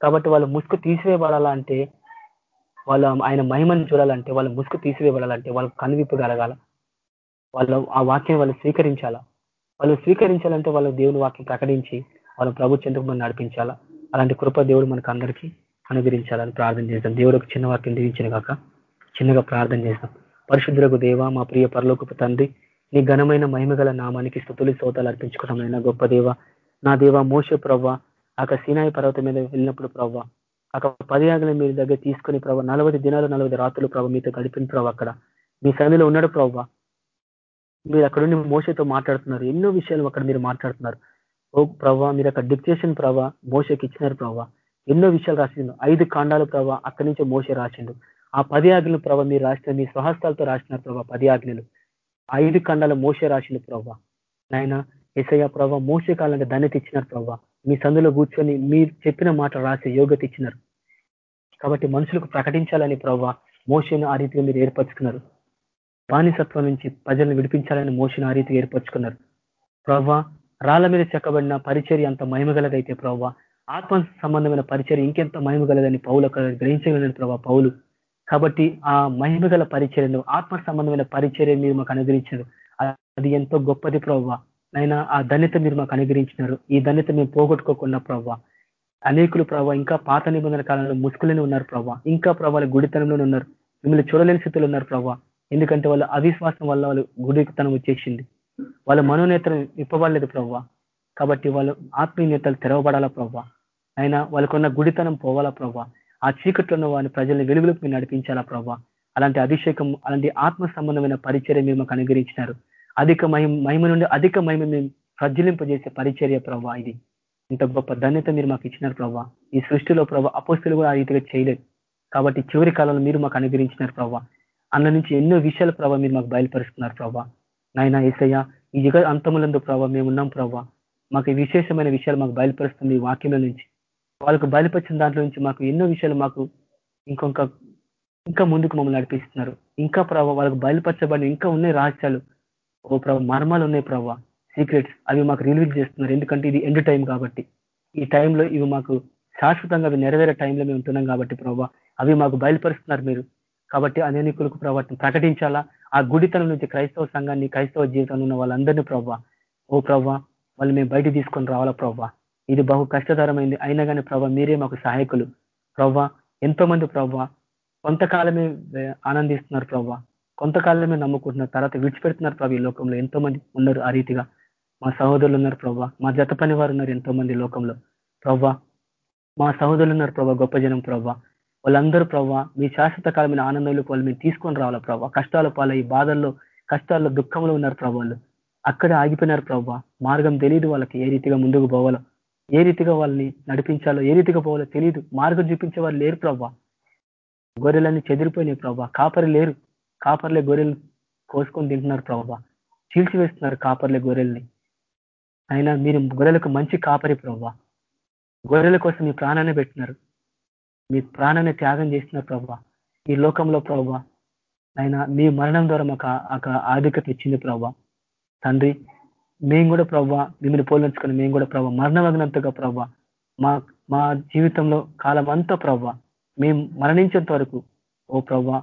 కాబట్టి వాళ్ళు ముసుగు తీసివేయబడాలా అంటే వాళ్ళు ఆయన మహిమను చూడాలంటే వాళ్ళ ముసుగు తీసివేయబడాలంటే వాళ్ళకి కనువిప్పు కలగాల వాళ్ళు ఆ వాక్యం వాళ్ళు స్వీకరించాలా? వాళ్ళు స్వీకరించాలంటే వాళ్ళు దేవుని వాక్యం ప్రకటించి వాళ్ళ ప్రభు చెందుకు మనం నడిపించాలా? అలాంటి కృప దేవుడు మనకు అందరికీ అనుగ్రహించాలని ప్రార్థన చేస్తాం దేవుడు ఒక చిన్న వాక్యం దీవించిన కాక చిన్నగా ప్రార్థన చేస్తాం పరిశుద్ధులకు దేవ మా ప్రియ పరలోకపు తండ్రి నీ ఘనమైన మహిమగల నామానికి స్థుతులు సోతాలు అర్పించుకోవడం గొప్ప దేవ. నా దేవ మోస ప్రవ్వ ఆక సీనాయి పర్వతం మీద వెళ్ళినప్పుడు ప్రవ్వ అక్కడ పది ఆగల మీరు దగ్గర తీసుకుని ప్రభావ నలభై దినాలు నలభై రాత్రులు ప్రభావ మీతో గడిపిన ప్రభావ అక్కడ. మీ సన్నిధిలో ఉన్నాడు ప్రభావ మీరు అక్కడ నుండి మోసతో మాట్లాడుతున్నారు. ఎన్నో విషయాలు అక్కడ మీరు మాట్లాడుతున్నారు. ఓ ప్రభావ మీరు అక్కడ డిక్టేషన్ ప్రభావ మోసకి ఇచ్చినారు ప్రభావ ఎన్నో విషయాలు రాసిండు. ఐదు కాండాలు ప్రభావ అక్కడి నుంచి మోస రాసిండు. ఆ పది ఆజ్ఞలు ప్రభావ మీరు రాసిన మీ స్వహస్తాలతో రాసినారు ప్రభావ పది ఆజ్ఞలు ఐదు ఖండాల మోస రాసిండు ప్రభావ నాయన ఎసయ్య ప్రభావ మోసే కాలంగా ధన్యత ఇచ్చినారు ప్రభావ మీ సందులో కూర్చొని మీరు చెప్పిన మాట రాసే యోగ్యత ఇచ్చినారు. కాబట్టి మనుషులకు ప్రకటించాలని ప్రభావ మోషన్ ఆ రీతిగా మీరు ఏర్పరచుకున్నారు. బానిసత్వం నుంచి ప్రజలను విడిపించాలని మోషన్ ఆ రీతిగా ఏర్పరచుకున్నారు. ప్రభావ రాళ్ళ మీద చెక్కబడిన పరిచర్య అంత మహిమగలదైతే ప్రభావ ఆత్మ సంబంధమైన పరిచర్య ఇంకెంత మహిమగలదని పౌలు గ్రహించగలని ప్రభావ పౌలు. కాబట్టి ఆ మహిమగల పరిచర్యను ఆత్మ సంబంధమైన పరిచర్య మీరు మాకు అనుగ్రహించారు అది ఎంతో గొప్పది ప్రభావ నైనా ఆ ధన్యత మీరు మాకు అనుగ్రహించినారు. ఈ ధన్యత మేము పోగొట్టుకోకుండా ప్రభావ అనేకులు ప్రభావ ఇంకా పాత నిబంధన కాలంలో ముసుగులోనే ఉన్నారు ప్రభావ ఇంకా ప్రభావ గుడితనంలోనే ఉన్నారు. మిమ్మల్ని చూడలేని స్థితిలో ఉన్నారు ప్రభావ ఎందుకంటే వాళ్ళ అవిశ్వాసం వల్ల వాళ్ళు గుడితనం వచ్చేసింది. వాళ్ళ మనోనేతలు ఇప్పబడలేదు ప్రభావ కాబట్టి వాళ్ళు ఆత్మీయ నేతలు తెరవబడాలా ప్రవ్వ. అయినా వాళ్ళకున్న గుడితనం పోవాలా ప్రభావ ఆ చీకట్లో ఉన్న వారిని ప్రజల్ని వెలుగులకు మీరు నడిపించాలా ప్రవ్వ. అలాంటి అభిషేకం అలాంటి ఆత్మ సంబంధమైన పరిచయం మీరు మాకు అనుగ్రహించినారు. అధిక మహిమ మహిమ నుండి అధిక మహిమ మేము ప్రజ్వలింపజేసే పరిచర్య ప్రభావ ఇది. ఇంత గొప్ప ధన్యత మీరు మాకు ఇచ్చినారు ప్రభావ ఈ సృష్టిలో ప్రభా అపోస్తులు కూడా ఆ రీతిగా చేయలేదు. కాబట్టి చివరి కాలంలో మీరు మాకు అనుగ్రహించినారు ప్రభా అన్న నుంచి ఎన్నో విషయాల ప్రభావ మీరు మాకు బయలుపరుస్తున్నారు ప్రభావ నాయన ఏసయ్య ఈ యుగ అంతములందు ప్రభావ మేము ఉన్నాం ప్రభావ మాకు విశేషమైన విషయాలు మాకు బయలుపరుస్తుంది ఈ వాక్యంలో నుంచి. వాళ్ళకు బయలుపరిచిన దాంట్లో నుంచి మాకు ఎన్నో విషయాలు మాకు ఇంకొక ఇంకా ముందుకు మమ్మల్ని నడిపిస్తున్నారు. ఇంకా ప్రభావ వాళ్ళకు బయలుపరచబడిన ఇంకా ఉన్నాయి రహస్యాలు. ఓ ప్రభావ మర్మాలు ఉన్నాయి ప్రభావ సీక్రెట్స్ అవి మాకు రిలీజ్ చేస్తున్నారు. ఎందుకంటే ఇది ఎండ్ టైం కాబట్టి. ఈ టైంలో ఇవి మాకు శాశ్వతంగా అవి నెరవేరే టైంలో మేము ఉంటున్నాం కాబట్టి ప్రభావ అవి మాకు బయలుపరుస్తున్నారు మీరు. కాబట్టి అనేకులకు ప్రభావం ప్రకటించాలా? ఆ గుడితనం నుంచి క్రైస్తవ సంఘాన్ని క్రైస్తవ జీవితంలో ఉన్న వాళ్ళందరినీ ప్రభావ ఓ ప్రభావ వాళ్ళు మేము బయట తీసుకొని రావాలా ప్రభావ ఇది బహు కష్టతరమైంది. అయినా కానీ ప్రభావ మీరే మాకు సహాయకులు. ప్రభా ఎంతో మంది ప్రభావ కొంతకాలమే ఆనందిస్తున్నారు ప్రభా. కొంతకాలమే నమ్ముకుంటున్నారు తర్వాత విడిచిపెడుతున్నారు ప్రభు ఈ లోకంలో. ఎంతో మంది ఉన్నారు ఆ రీతిగా. మా సహోదరులు ఉన్నారు ప్రభావ మా జత పని వారు ఉన్నారు ఎంతో మంది లోకంలో. ప్రవ్వా మా సహోదరులు ఉన్నారు ప్రభావ గొప్ప జనం ప్రవ్వా వాళ్ళందరూ ప్రవ్వా మీ శాశ్వత కాలమైన ఆనందంలో వాళ్ళు మేము తీసుకొని రావాలా ప్రభా? కష్టాల పాల ఈ బాధల్లో కష్టాల్లో దుఃఖంలో ఉన్నారు ప్రభావాలు అక్కడే ఆగిపోయినారు ప్రవ్వా మార్గం తెలియదు వాళ్ళకి ఏ రీతిగా ముందుకు పోవాలో. ఏ రీతిగా వాళ్ళని నడిపించాలో ఏ రీతిగా పోవాలో తెలియదు మార్గం చూపించే వాళ్ళు లేరు ప్రవ్వా గొర్రెలన్నీ చెదిరిపోయినాయి ప్రవ్వా కాపరి లేరు. కాపర్లే గొర్రెలు కోసుకొని తింటున్నారు ప్రభావ చీల్చివేస్తున్నారు కాపర్లే గొర్రెల్ని. అయినా మీరు గొర్రెలకు మంచి కాపరి ప్రభావ గొర్రెల కోసం మీ ప్రాణాన్ని పెట్టినారు మీ ప్రాణాన్ని త్యాగం చేస్తున్నారు ప్రభావ ఈ లోకంలో ప్రభావ అయినా మీ మరణం ద్వారా మాకు ఆధిక్యత ఇచ్చింది ప్రభావ తండ్రి మేము కూడా ప్రభావ మిమ్మల్ని పోలించుకొని మేము కూడా ప్రభావ మరణమగినంతగా ప్రభావ మా మా జీవితంలో కాలం అంతా ప్రభావ మేము మరణించేంత వరకు ఓ ప్రభావ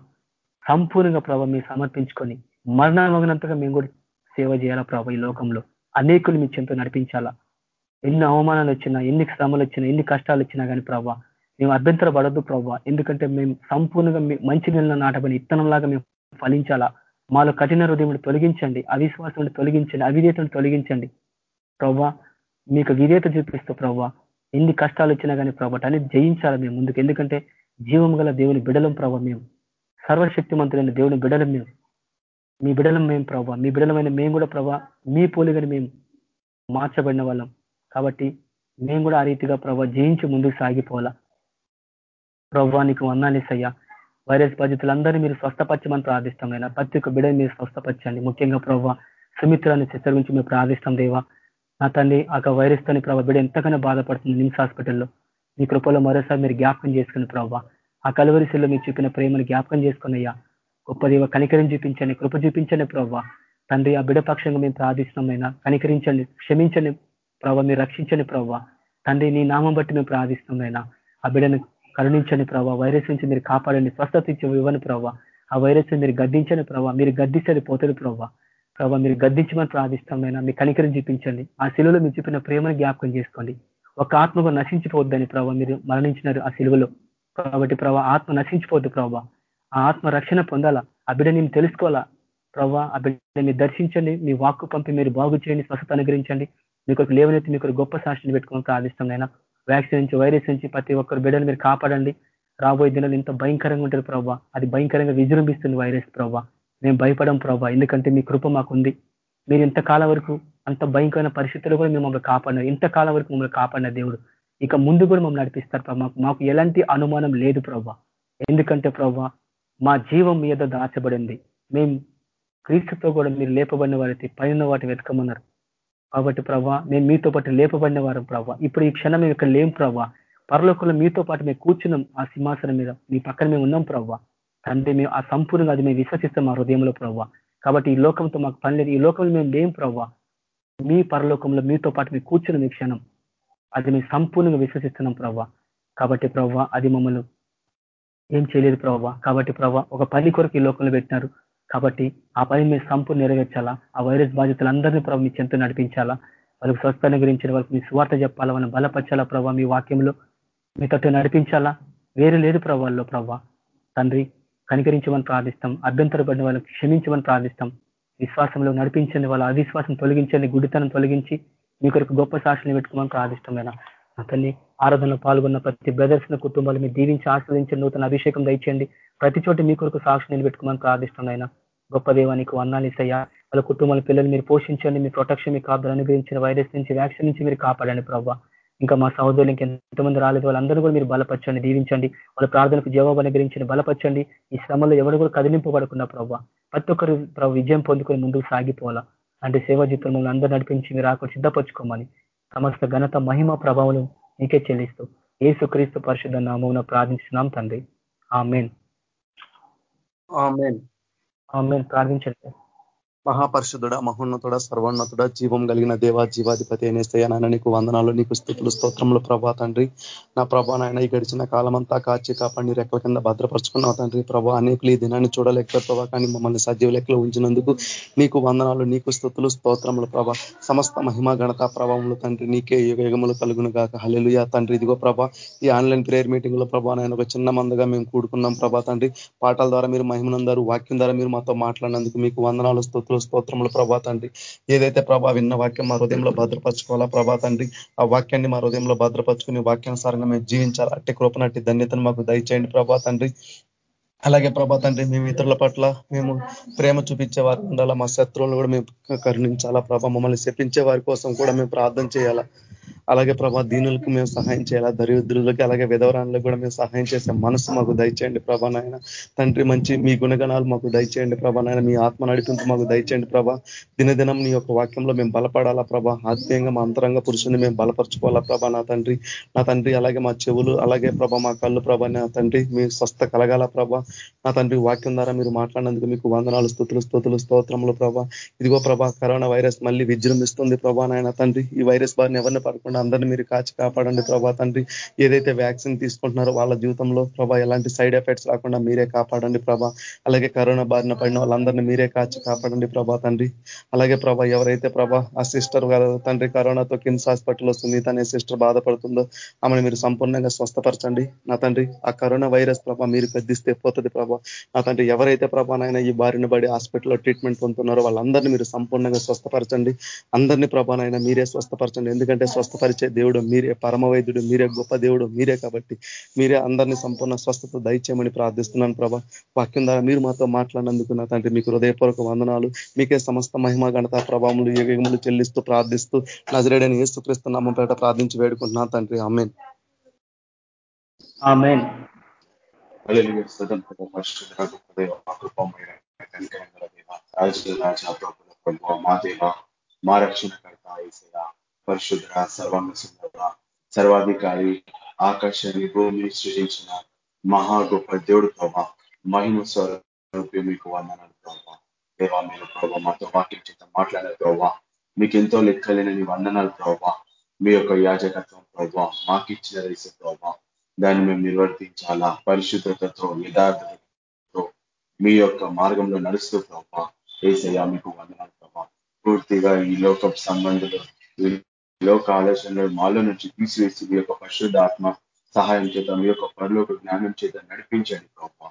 సంపూర్ణంగా ప్రభావ మేము సమర్పించుకొని మరణమగినంతగా మేము కూడా సేవ చేయాలా ప్రభావ ఈ లోకంలో? అనేకులు మీ చెంతో నడిపించాలా? ఎన్ని అవమానాలు వచ్చినా ఎన్ని శ్రమలు వచ్చినా ఎన్ని కష్టాలు వచ్చినా కానీ ప్రభావ మేము అభ్యంతర పడద్దు ప్రభావ ఎందుకంటే మేము సంపూర్ణంగా మంచి నీళ్ళ నాటబడి ఇత్తనంలాగా మేము ఫలించాలా? మాలో కఠిన హృదయం తొలగించండి అవిశ్వాసం తొలగించండి అవిధేతను తొలగించండి. ప్రభా మీకు విధేత చూపిస్తూ ప్రభా ఎన్ని కష్టాలు వచ్చినా కానీ ప్రభా అనేది జయించాలి మేము ముందుకు? ఎందుకంటే జీవం గల దేవుని బిడలం ప్రభావ మేము. సర్వశక్తిమంతులైన దేవుని బిడలం మేము. మీ బిడలం మేము ప్రభా. మీ బిడలమైన మేము కూడా ప్రభా మీ పోలిగని మేము మార్చబడిన వాళ్ళం. కాబట్టి మేము కూడా ఆ రీతిగా ప్రభా జయించి ముందుకు సాగిపోవాలా. ప్రభా నీకు వందాలేసయ్యా వైరస్ బాధితులందరినీ మీరు స్వస్థపచ్చమని ప్రార్థిస్తాం అయినా ప్రతి ఒక్క బిడ్డని మీరు స్వస్థపరచండి. ముఖ్యంగా ప్రభావ సుమిత్రాన్ని చిత్ర గురించి మేము ప్రార్థిస్తాం దేవా. నా తండ్రి ఆ వైరస్ తోని ప్రభావ బిడ్డ ఎంతగానో బాధపడుతుంది నిమ్స్ హాస్పిటల్లో. మీ కృపలో మరోసారి మీరు జ్ఞాపకం చేసుకుని ప్రభావ ఆ కలువరిశిల్లో మీరు చూపిన ప్రేమను జ్ఞాపకం చేసుకున్నయ్యా గొప్ప దేవ కనికరం చూపించండి కృప చూపించండి ప్రభావ తండ్రి ఆ బిడ పక్షంగా మేము ప్రార్థిస్తున్నామైనా. కనికరించండి క్షమించండి ప్రవ్వ మీరు రక్షించండి ప్రభావ తండ్రి నీ నామం బట్టి మేము ప్రార్థిస్తున్నామైనా. ఆ బిడను కరుణించండి ప్రభావ వైరస్ నుంచి మీరు కాపాడండి స్వస్థత ఇచ్చి ఇవ్వని ప్రవ్వ. ఆ వైరస్ మీరు గద్దించండి ప్రభావ మీరు గద్దిస్తే పోతుంది ప్రభావ ప్రభావ మీరు గద్దించమని ప్రార్థిస్తామైనా మీ కనికరం చూపించండి. ఆ శిలువలో మీరు చూపిన ప్రేమను జ్ఞాపకం చేసుకోండి. ఒక ఆత్మకు నశించిపోద్దని ప్రభావ మీరు మరణించినారు ఆ శిలువలో. కాబట్టి ప్రభా ఆత్మ నశించిపోద్దు ప్రభావ ఆ ఆత్మ రక్షణ పొందాలా? ఆ బిడ్డ నేను తెలుసుకోవాలా? ప్రభా ఆ మీరు దర్శించండి. మీ వాక్కు పంపి మీరు బాగు చేయండి స్వస్థత అనుగ్రహించండి. మీకు లేవనైతే మీకు గొప్ప సాక్షిని పెట్టుకుని ప్రార్థిస్తాం వ్యాక్సిన్ నుంచి వైరస్ నుంచి ప్రతి ఒక్కరు బిడ్డను మీరు కాపాడండి. రాబోయే దినాలు ఎంత భయంకరంగా ఉంటుంది ప్రభావ అది భయంకరంగా విజృంభిస్తుంది వైరస్ ప్రభావ మేము భయపడం ప్రభా. ఎందుకంటే మీ కృప మాకుంది. మీరు ఇంతకాలం వరకు అంత భయంకరమైన పరిస్థితులు కూడా మేము మమ్మల్ని కాపాడినారు. ఇంతకాలం వరకు మమ్మల్ని కాపాడిన దేవుడు. ఇక ముందు కూడా మమ్మల్ని నడిపిస్తారు ప్రభా. మాకు ఎలాంటి అనుమానం లేదు ప్రభావ ఎందుకంటే ప్రభా మా జీవం మీద దాచబడింది. మేము క్రీస్తుతో కూడా మీరు లేపబడిన వారైతే పైన వాటిని వెతకమన్నారు. కాబట్టి ప్రభా మేము మీతో పాటు లేపబడిన వారం ప్రభావ ఇప్పుడు ఈ క్షణం మేము ఇక్కడ లేం ప్రభావ పరలోకంలో మీతో పాటు మేము కూర్చున్నాం ఆ సింహాసనం మీద. మీ పక్కన మేము ఉన్నాం ప్రభా. తండ్రి మేము ఆ సంపూర్ణంగా అది మేము విశ్వసిస్తాం మా హృదయంలో ప్రభావ కాబట్టి ఈ లోకంతో మాకు పని లేదు. ఈ లోకంలో మేము లేం ప్రభావ మీ పరలోకంలో మీతో పాటు మేము కూర్చున్నాం ఈ క్షణం. అది మేము సంపూర్ణంగా విశ్వసిస్తున్నాం ప్రవ్వ. కాబట్టి ప్రవ్వ అది మమ్మల్ని ఏం చేయలేదు ప్రవ్వ. కాబట్టి ప్రవ్వ ఒక పని కొరకు ఈ లోకంలో పెట్టినారు. కాబట్టి ఆ పని మీరు సంపూర్ణ నెరవేర్చాలా? ఆ వైరస్ బాధితులందరినీ ప్రభావ మీ చెంత నడిపించాలా? వాళ్ళకి స్వస్థాన్ని గురించిన వాళ్ళకి మీ స్వార్థ చెప్పాలా? వాళ్ళని బలపరచాలా ప్రభావ మీ వాక్యంలో మీ తట్టు నడిపించాలా? వేరే లేదు ప్రభావాల్లో ప్రవ్వ. తండ్రి కనికరించమని ప్రార్థిస్తాం. అభ్యంతరపడిన వాళ్ళకి క్షమించమని ప్రార్థిస్తాం. విశ్వాసంలో నడిపించండి వాళ్ళ అవిశ్వాసం తొలగించండి గుడితనం తొలగించి మీ కొరకు గొప్ప సాక్షిని పెట్టుకోమని ప్రార్థిష్టమైన అతన్ని ఆరాధనలో పాల్గొన్న ప్రతి బ్రదర్స్ కుటుంబాలు మీరు దీవించి ఆస్వాదించండి నూతన అభిషేకం దయచేయండి. ప్రతి చోట మీ కొరకు సాక్షి నిలబెట్టుకోమని ప్రార్థిష్టమైన గొప్ప దేవానికి వర్ణాలు ఇస్తాయా? వాళ్ళ కుటుంబాల పిల్లలు మీరు పోషించండి. మీ ప్రొటెక్షన్ మీ కాపుదలు అనుగ్రహించిన వైరస్ నుంచి వ్యాక్సిన్ నుంచి మీరు కాపాడండి ప్రభావ ఇంకా మా సహోదరులు ఇంకా ఎంతమంది రాలేదు. వాళ్ళందరూ కూడా మీరు బలపరచండి దీవించండి. వాళ్ళ ప్రార్థనకు జవాబు అనుగ్రహించండి బలపరచండి. ఈ శ్రమలో ఎవరు కూడా కదిలింపబడకుండా ప్రభావ ప్రతి ఒక్కరు ప్రభు విజయం పొందుకొని ముందుకు సాగిపోవాలా. అంటే సేవా జీవితం మమ్మల్ని అందరూ నడిపించి మీరు ఆకు సిద్ధపరచుకోమని సమస్త ఘనత మహిమ ప్రభావం నీకే చెల్లిస్తూ ఏసు క్రీస్తు పరిశుద్ధ నామం ప్రార్థించున్నాం తండ్రి. ఆ మెయిన్ ప్రార్థించండి. మహాపరిషుధుడ మహోన్నతుడ సర్వోన్నతుడ జీవం కలిగిన దేవా జీవాధిపతి అనేస్తయ్య నాయన నీకు వందనాలు నీకు స్థితులు స్తోత్రములు ప్రభా తండ్రి. నా ప్రభా నాయన ఈ గడిచిన కాలం అంతా కాచి కాపాడి రెక్కల కింద భద్రపరుచుకున్నావు తండ్రి. ప్రభా అనేకులు ఈ దినాన్ని చూడలేక ప్రభా కానీ మమ్మల్ని సజీవ లెక్కలో ఉంచినందుకు నీకు వందనాలు నీకు స్థుతులు స్తోత్రములు ప్రభా. సమస్త మహిమ గణత ప్రభావములు తండ్రి నీకే యుగములు కలుగును గాక. హలెలుయా తండ్రి. ఇదిగో ప్రభా ఈ ఆన్లైన్ ప్రేయర్ మీటింగ్లో ప్రభా నాయన ఒక చిన్న మందగా మేము కూడుకున్నాం ప్రభా తండ్రి. పాటల ద్వారా మీరు మహిమనందరూ వాక్యం ద్వారా మీరు మాతో మాట్లాడినందుకు మీకు వందనాలు స్థుతులు స్తోత్రములు ప్రభా తండ్రి. ఏదైతే ప్రభా విన్న వాక్యం మా హృదయంలో భద్రపరచుకోవాలా ప్రభా తండ్రి ఆ వాక్యాన్ని మా హృదయంలో భద్రపరచుకుని వాక్యానుసారంగా మేము జీవించాలి? అట్టి కృపనట్టి ధన్యతను మాకు దయచేయండి ప్రభా తండ్రి. అలాగే ప్రభా తండ్రి మేము ఇతరుల పట్ల మేము ప్రేమ చూపించే వారు ఉండాలా. మా శత్రువులను కూడా మేము కరుణించాలా ప్రభా. మమ్మల్ని శపించే వారి కోసం కూడా మేము ప్రార్థన చేయాలా. అలాగే ప్రభా దీనులకు మేము సహాయం చేయాలా. దరిద్రులకి అలాగే విధవరానికి కూడా మేము సహాయం చేసే మనసు మాకు దయచేయండి ప్రభా నాయన. తండ్రి మంచి మీ గుణగణాలు మాకు దయచేయండి ప్రభా నాయన. మీ ఆత్మ నడిపింపు మాకు దయచేయండి ప్రభా. దినదినం నీ యొక్క వాక్యంలో మేము బలపడాలా ప్రభా. ఆత్మీయంగా మా అంతరంగ పురుషుని మేము బలపరుచుకోవాలా ప్రభా నా తండ్రి. నా తండ్రి అలాగే మా చెవులు అలాగే ప్రభా మా కళ్ళు ప్రభా నా తండ్రి. మీ స్వస్థ కలగాల ప్రభా. నా తండ్రి వాక్యం ద్వారా మీరు మాట్లాడినందుకు మీకు వందనాలు స్థుతులు స్థుతులు స్తోత్రములు ప్రభా. ఇదిగో ప్రభా కరోనా వైరస్ మళ్ళీ విజృంభిస్తుంది ప్రభా నాయన తండ్రి. ఈ వైరస్ బారిని ఎవరిని పడకుండా అందరినీ మీరు కాచి కాపాడండి ప్రభా తండ్రి. ఏదైతే వ్యాక్సిన్ తీసుకుంటున్నారో వాళ్ళ జీవితంలో ప్రభా ఎలాంటి సైడ్ ఎఫెక్ట్స్ రాకుండా మీరే కాపాడండి ప్రభా. అలాగే కరోనా బారిన పడిన వాళ్ళందరినీ మీరే కాచి కాపాడండి ప్రభా తండ్రి. అలాగే ప్రభా ఎవరైతే ప్రభా ఆ సిస్టర్ తండ్రి కరోనాతో కిమ్స్ హాస్పిటల్లో సునీత అనే సిస్టర్ బాధపడుతుందో ఆమెను మీరు సంపూర్ణంగా స్వస్థపరచండి. నా తండ్రి ఆ కరోనా వైరస్ ప్రభా మీరు పెద్దిస్తే పోతుంది ప్రభా. నా తండ్రి ఎవరైతే ప్రభానైనా ఈ బారిన పడి హాస్పిటల్లో ట్రీట్మెంట్ పొందుతున్నారో వాళ్ళందరినీ మీరు సంపూర్ణంగా స్వస్థపరచండి. అందరినీ ప్రభానైనా మీరే స్వస్థపరచండి. ఎందుకంటే స్వస్థపరిచే దేవుడు మీరే పరమవైద్యుడు మీరే గొప్ప దేవుడు మీరే కాబట్టి మీరే అందరినీ సంపూర్ణ స్వస్థత దయచేయమని ప్రార్థిస్తున్నాను ప్రభా. వాక్యం ద్వారా మీరు మాతో మాట్లాడినందుకు నా తండ్రి మీకు హృదయపూర్వక వందనాలు. మీకే సమస్త మహిమ గణత ప్రభావములు యుగములు చెల్లిస్తూ ప్రార్థిస్తూ నజరేడని ఏసుక్రీస్తు నామం పేట ప్రార్థించి వేడుకుంటున్నాను తండ్రి. Amen amen. మా దేవ మా రక్షణకర్త ఏసయ పరిశుద్ధ సర్వాంగ సుందర సర్వాధికారి ఆకాశాన్ని భూమిని సృజించిన మహా గొప్ప దేవుడు ప్రభా. మహిమ స్వరూపి మీకు వందనాలు ప్రభావ దేవా మీరు ప్రభావ మాతో వాక్యం చేత మాట్లాడారు ప్రభా. మీకు ఎంతో లెక్కలేనని వందనాలు ప్రభావ మీ యొక్క యాజకత్వం ప్రభా మాకిచ్చిన ఇచ్చిన ప్రభావ దాన్ని మేము నిర్వర్తించాలా? పరిశుద్ధతతో యథార్థతతో మీ యొక్క మార్గంలో నడుస్తూ ప్రభావ ఏసయ్యా మీకు వందనాలు ప్రభావ పూర్తిగా ఈ లోక సంబంధులు ఈ లోక ఆలోచనలు మాలో నుంచి తీసివేసి మీ యొక్క పరిశుద్ధ ఆత్మ సహాయం చేత మీ యొక్క పరలోక జ్ఞానం చేత నడిపించండి ప్రభావ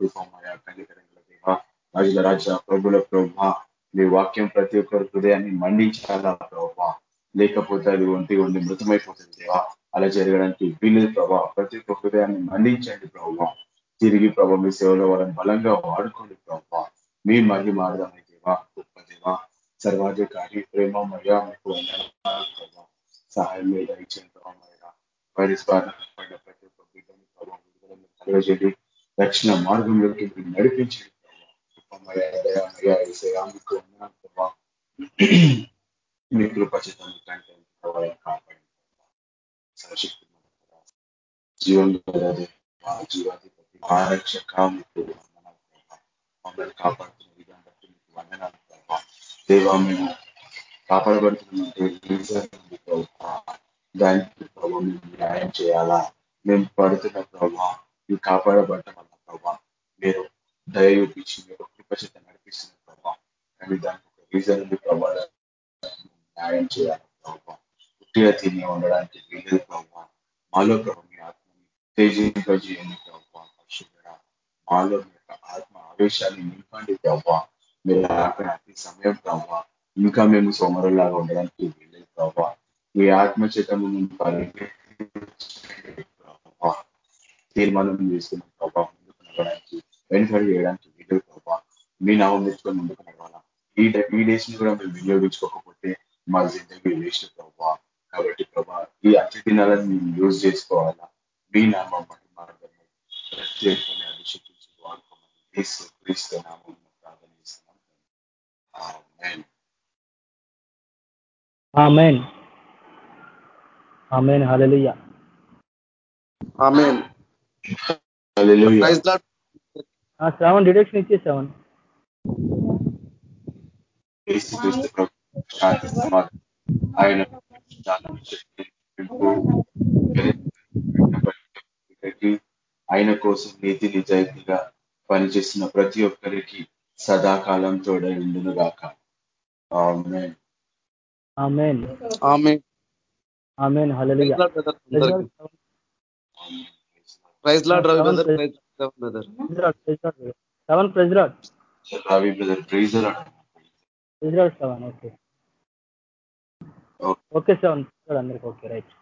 కృపమయ కనికరంగల దేవ రాజుల రాజ ప్రభుల ప్రభ. మీ వాక్యం ప్రతి ఒక్కరి హృదయాన్ని మండించాలా ప్రభావ లేకపోతే అది ఒంటి ఉండి మృతమైపోతుంది. దేవా అలా జరగడానికి వీలు ప్రభావ ప్రతి ఒక్క హృదయాన్ని మండించండి ప్రభావ తిరిగి ప్రభావ మీ సేవలో వాళ్ళని బలంగా వాడుకోండి ప్రభావ మీ మళ్ళీ మారదామని దేవా గొప్ప దేవా. సర్వాధికారి ప్రేమమయ మీకు సహాయం మీద ఇచ్చిన ప్రభావమయ వైరస్ బారిన పడిన ప్రతి ఒక్క బిడ్డని ప్రభావం కలగజేయండి. రక్షణ మార్గంలోకి మీరు నడిపించండి ప్రభావ కృపమయ దయామయ ఏసయ్యా మీకు వందనాలు ప్రభావ మీ కృపచితం కంటే ప్రభావం కాపాడండి సరశక్తి జీవాధిపతి ఆరక్షక మీకు వందనాలు మమ్మల్ని కాపాడుతున్న విధానం బట్టి మీకు వందనాలు ప్రభావ దేవా మేము కాపాడబడుతున్నట్టు దానికి ప్రభావ మేము న్యాయం చేయాలా? మేము పడుతున్న ప్రభావ ఇవి కాపాడబడటం వల్ల ప్రభావ మీరు దయ చూపించి మీరు కృపచిత నడిపిస్తున్న ప్రభావ కానీ దానికి ఒక రీజన్ ఉంది ప్రభావ న్యాయం చేయాలి ప్రభావ పుట్టిగా తిని ఉండడానికి వీలేదు ప్రభావ మాలో ప్రభావ మీ ఆత్మని తేజింపజేయండి ప్రభావ పరిశుద్ధ మాలో మీ యొక్క ఆత్మ ఆవేశాన్ని నింపండి ప్రభావ మీరు అక్కడ అతి సమయం ప్రభావ ఇంకా మేము సోమరులాగా ఉండడానికి వీలేదు ప్రభావ మీ ఆత్మ చేతము ప్రభావ తీర్మానం చేసుకున్న ప్రభావ ముందుకు నడవడానికి వెనుకడి చేయడానికి వీలు ప్రభావ మీ నామం తెచ్చుకొని ముందుకు నడవాలా? ఈ ఈ డేస్ని కూడా మేము వినియోగించుకోకపోతే మా జిందగీ వేస్ట్ ప్రభావ కాబట్టి ప్రభా ఈ అతి దినాలను మేము యూజ్ చేసుకోవాలా? మీ నామం మార్గం ప్రత్యేకమైన అభిషేకించి వాడుకోమని యేసు క్రీస్తు నామం ప్రార్థన చేస్తున్నాం amen. Amen. Amen. Hallelujah. Amen. Hallelujah. Praise Lord ఆ శ్రావణ్ డిడక్షన్ ఇచ్చే శ్రావణ్. యేసు క్రీస్తు ప్రభు. ఆయన ఆయన కోసం నీతి నిజాయితీగా పనిచేస్తున్న ప్రతి ఒక్కరికి సదాకాలం తోడై ఉండును గాక. Praise brother praise Lord Ravi brother praise ప్రెజరాడ్ Ravi brother. ప్రైజర్ ప్రెజరాడ్ సెవెన్ ఓకే. ఓకే సెవెన్ అందరికి ఓకే రైట్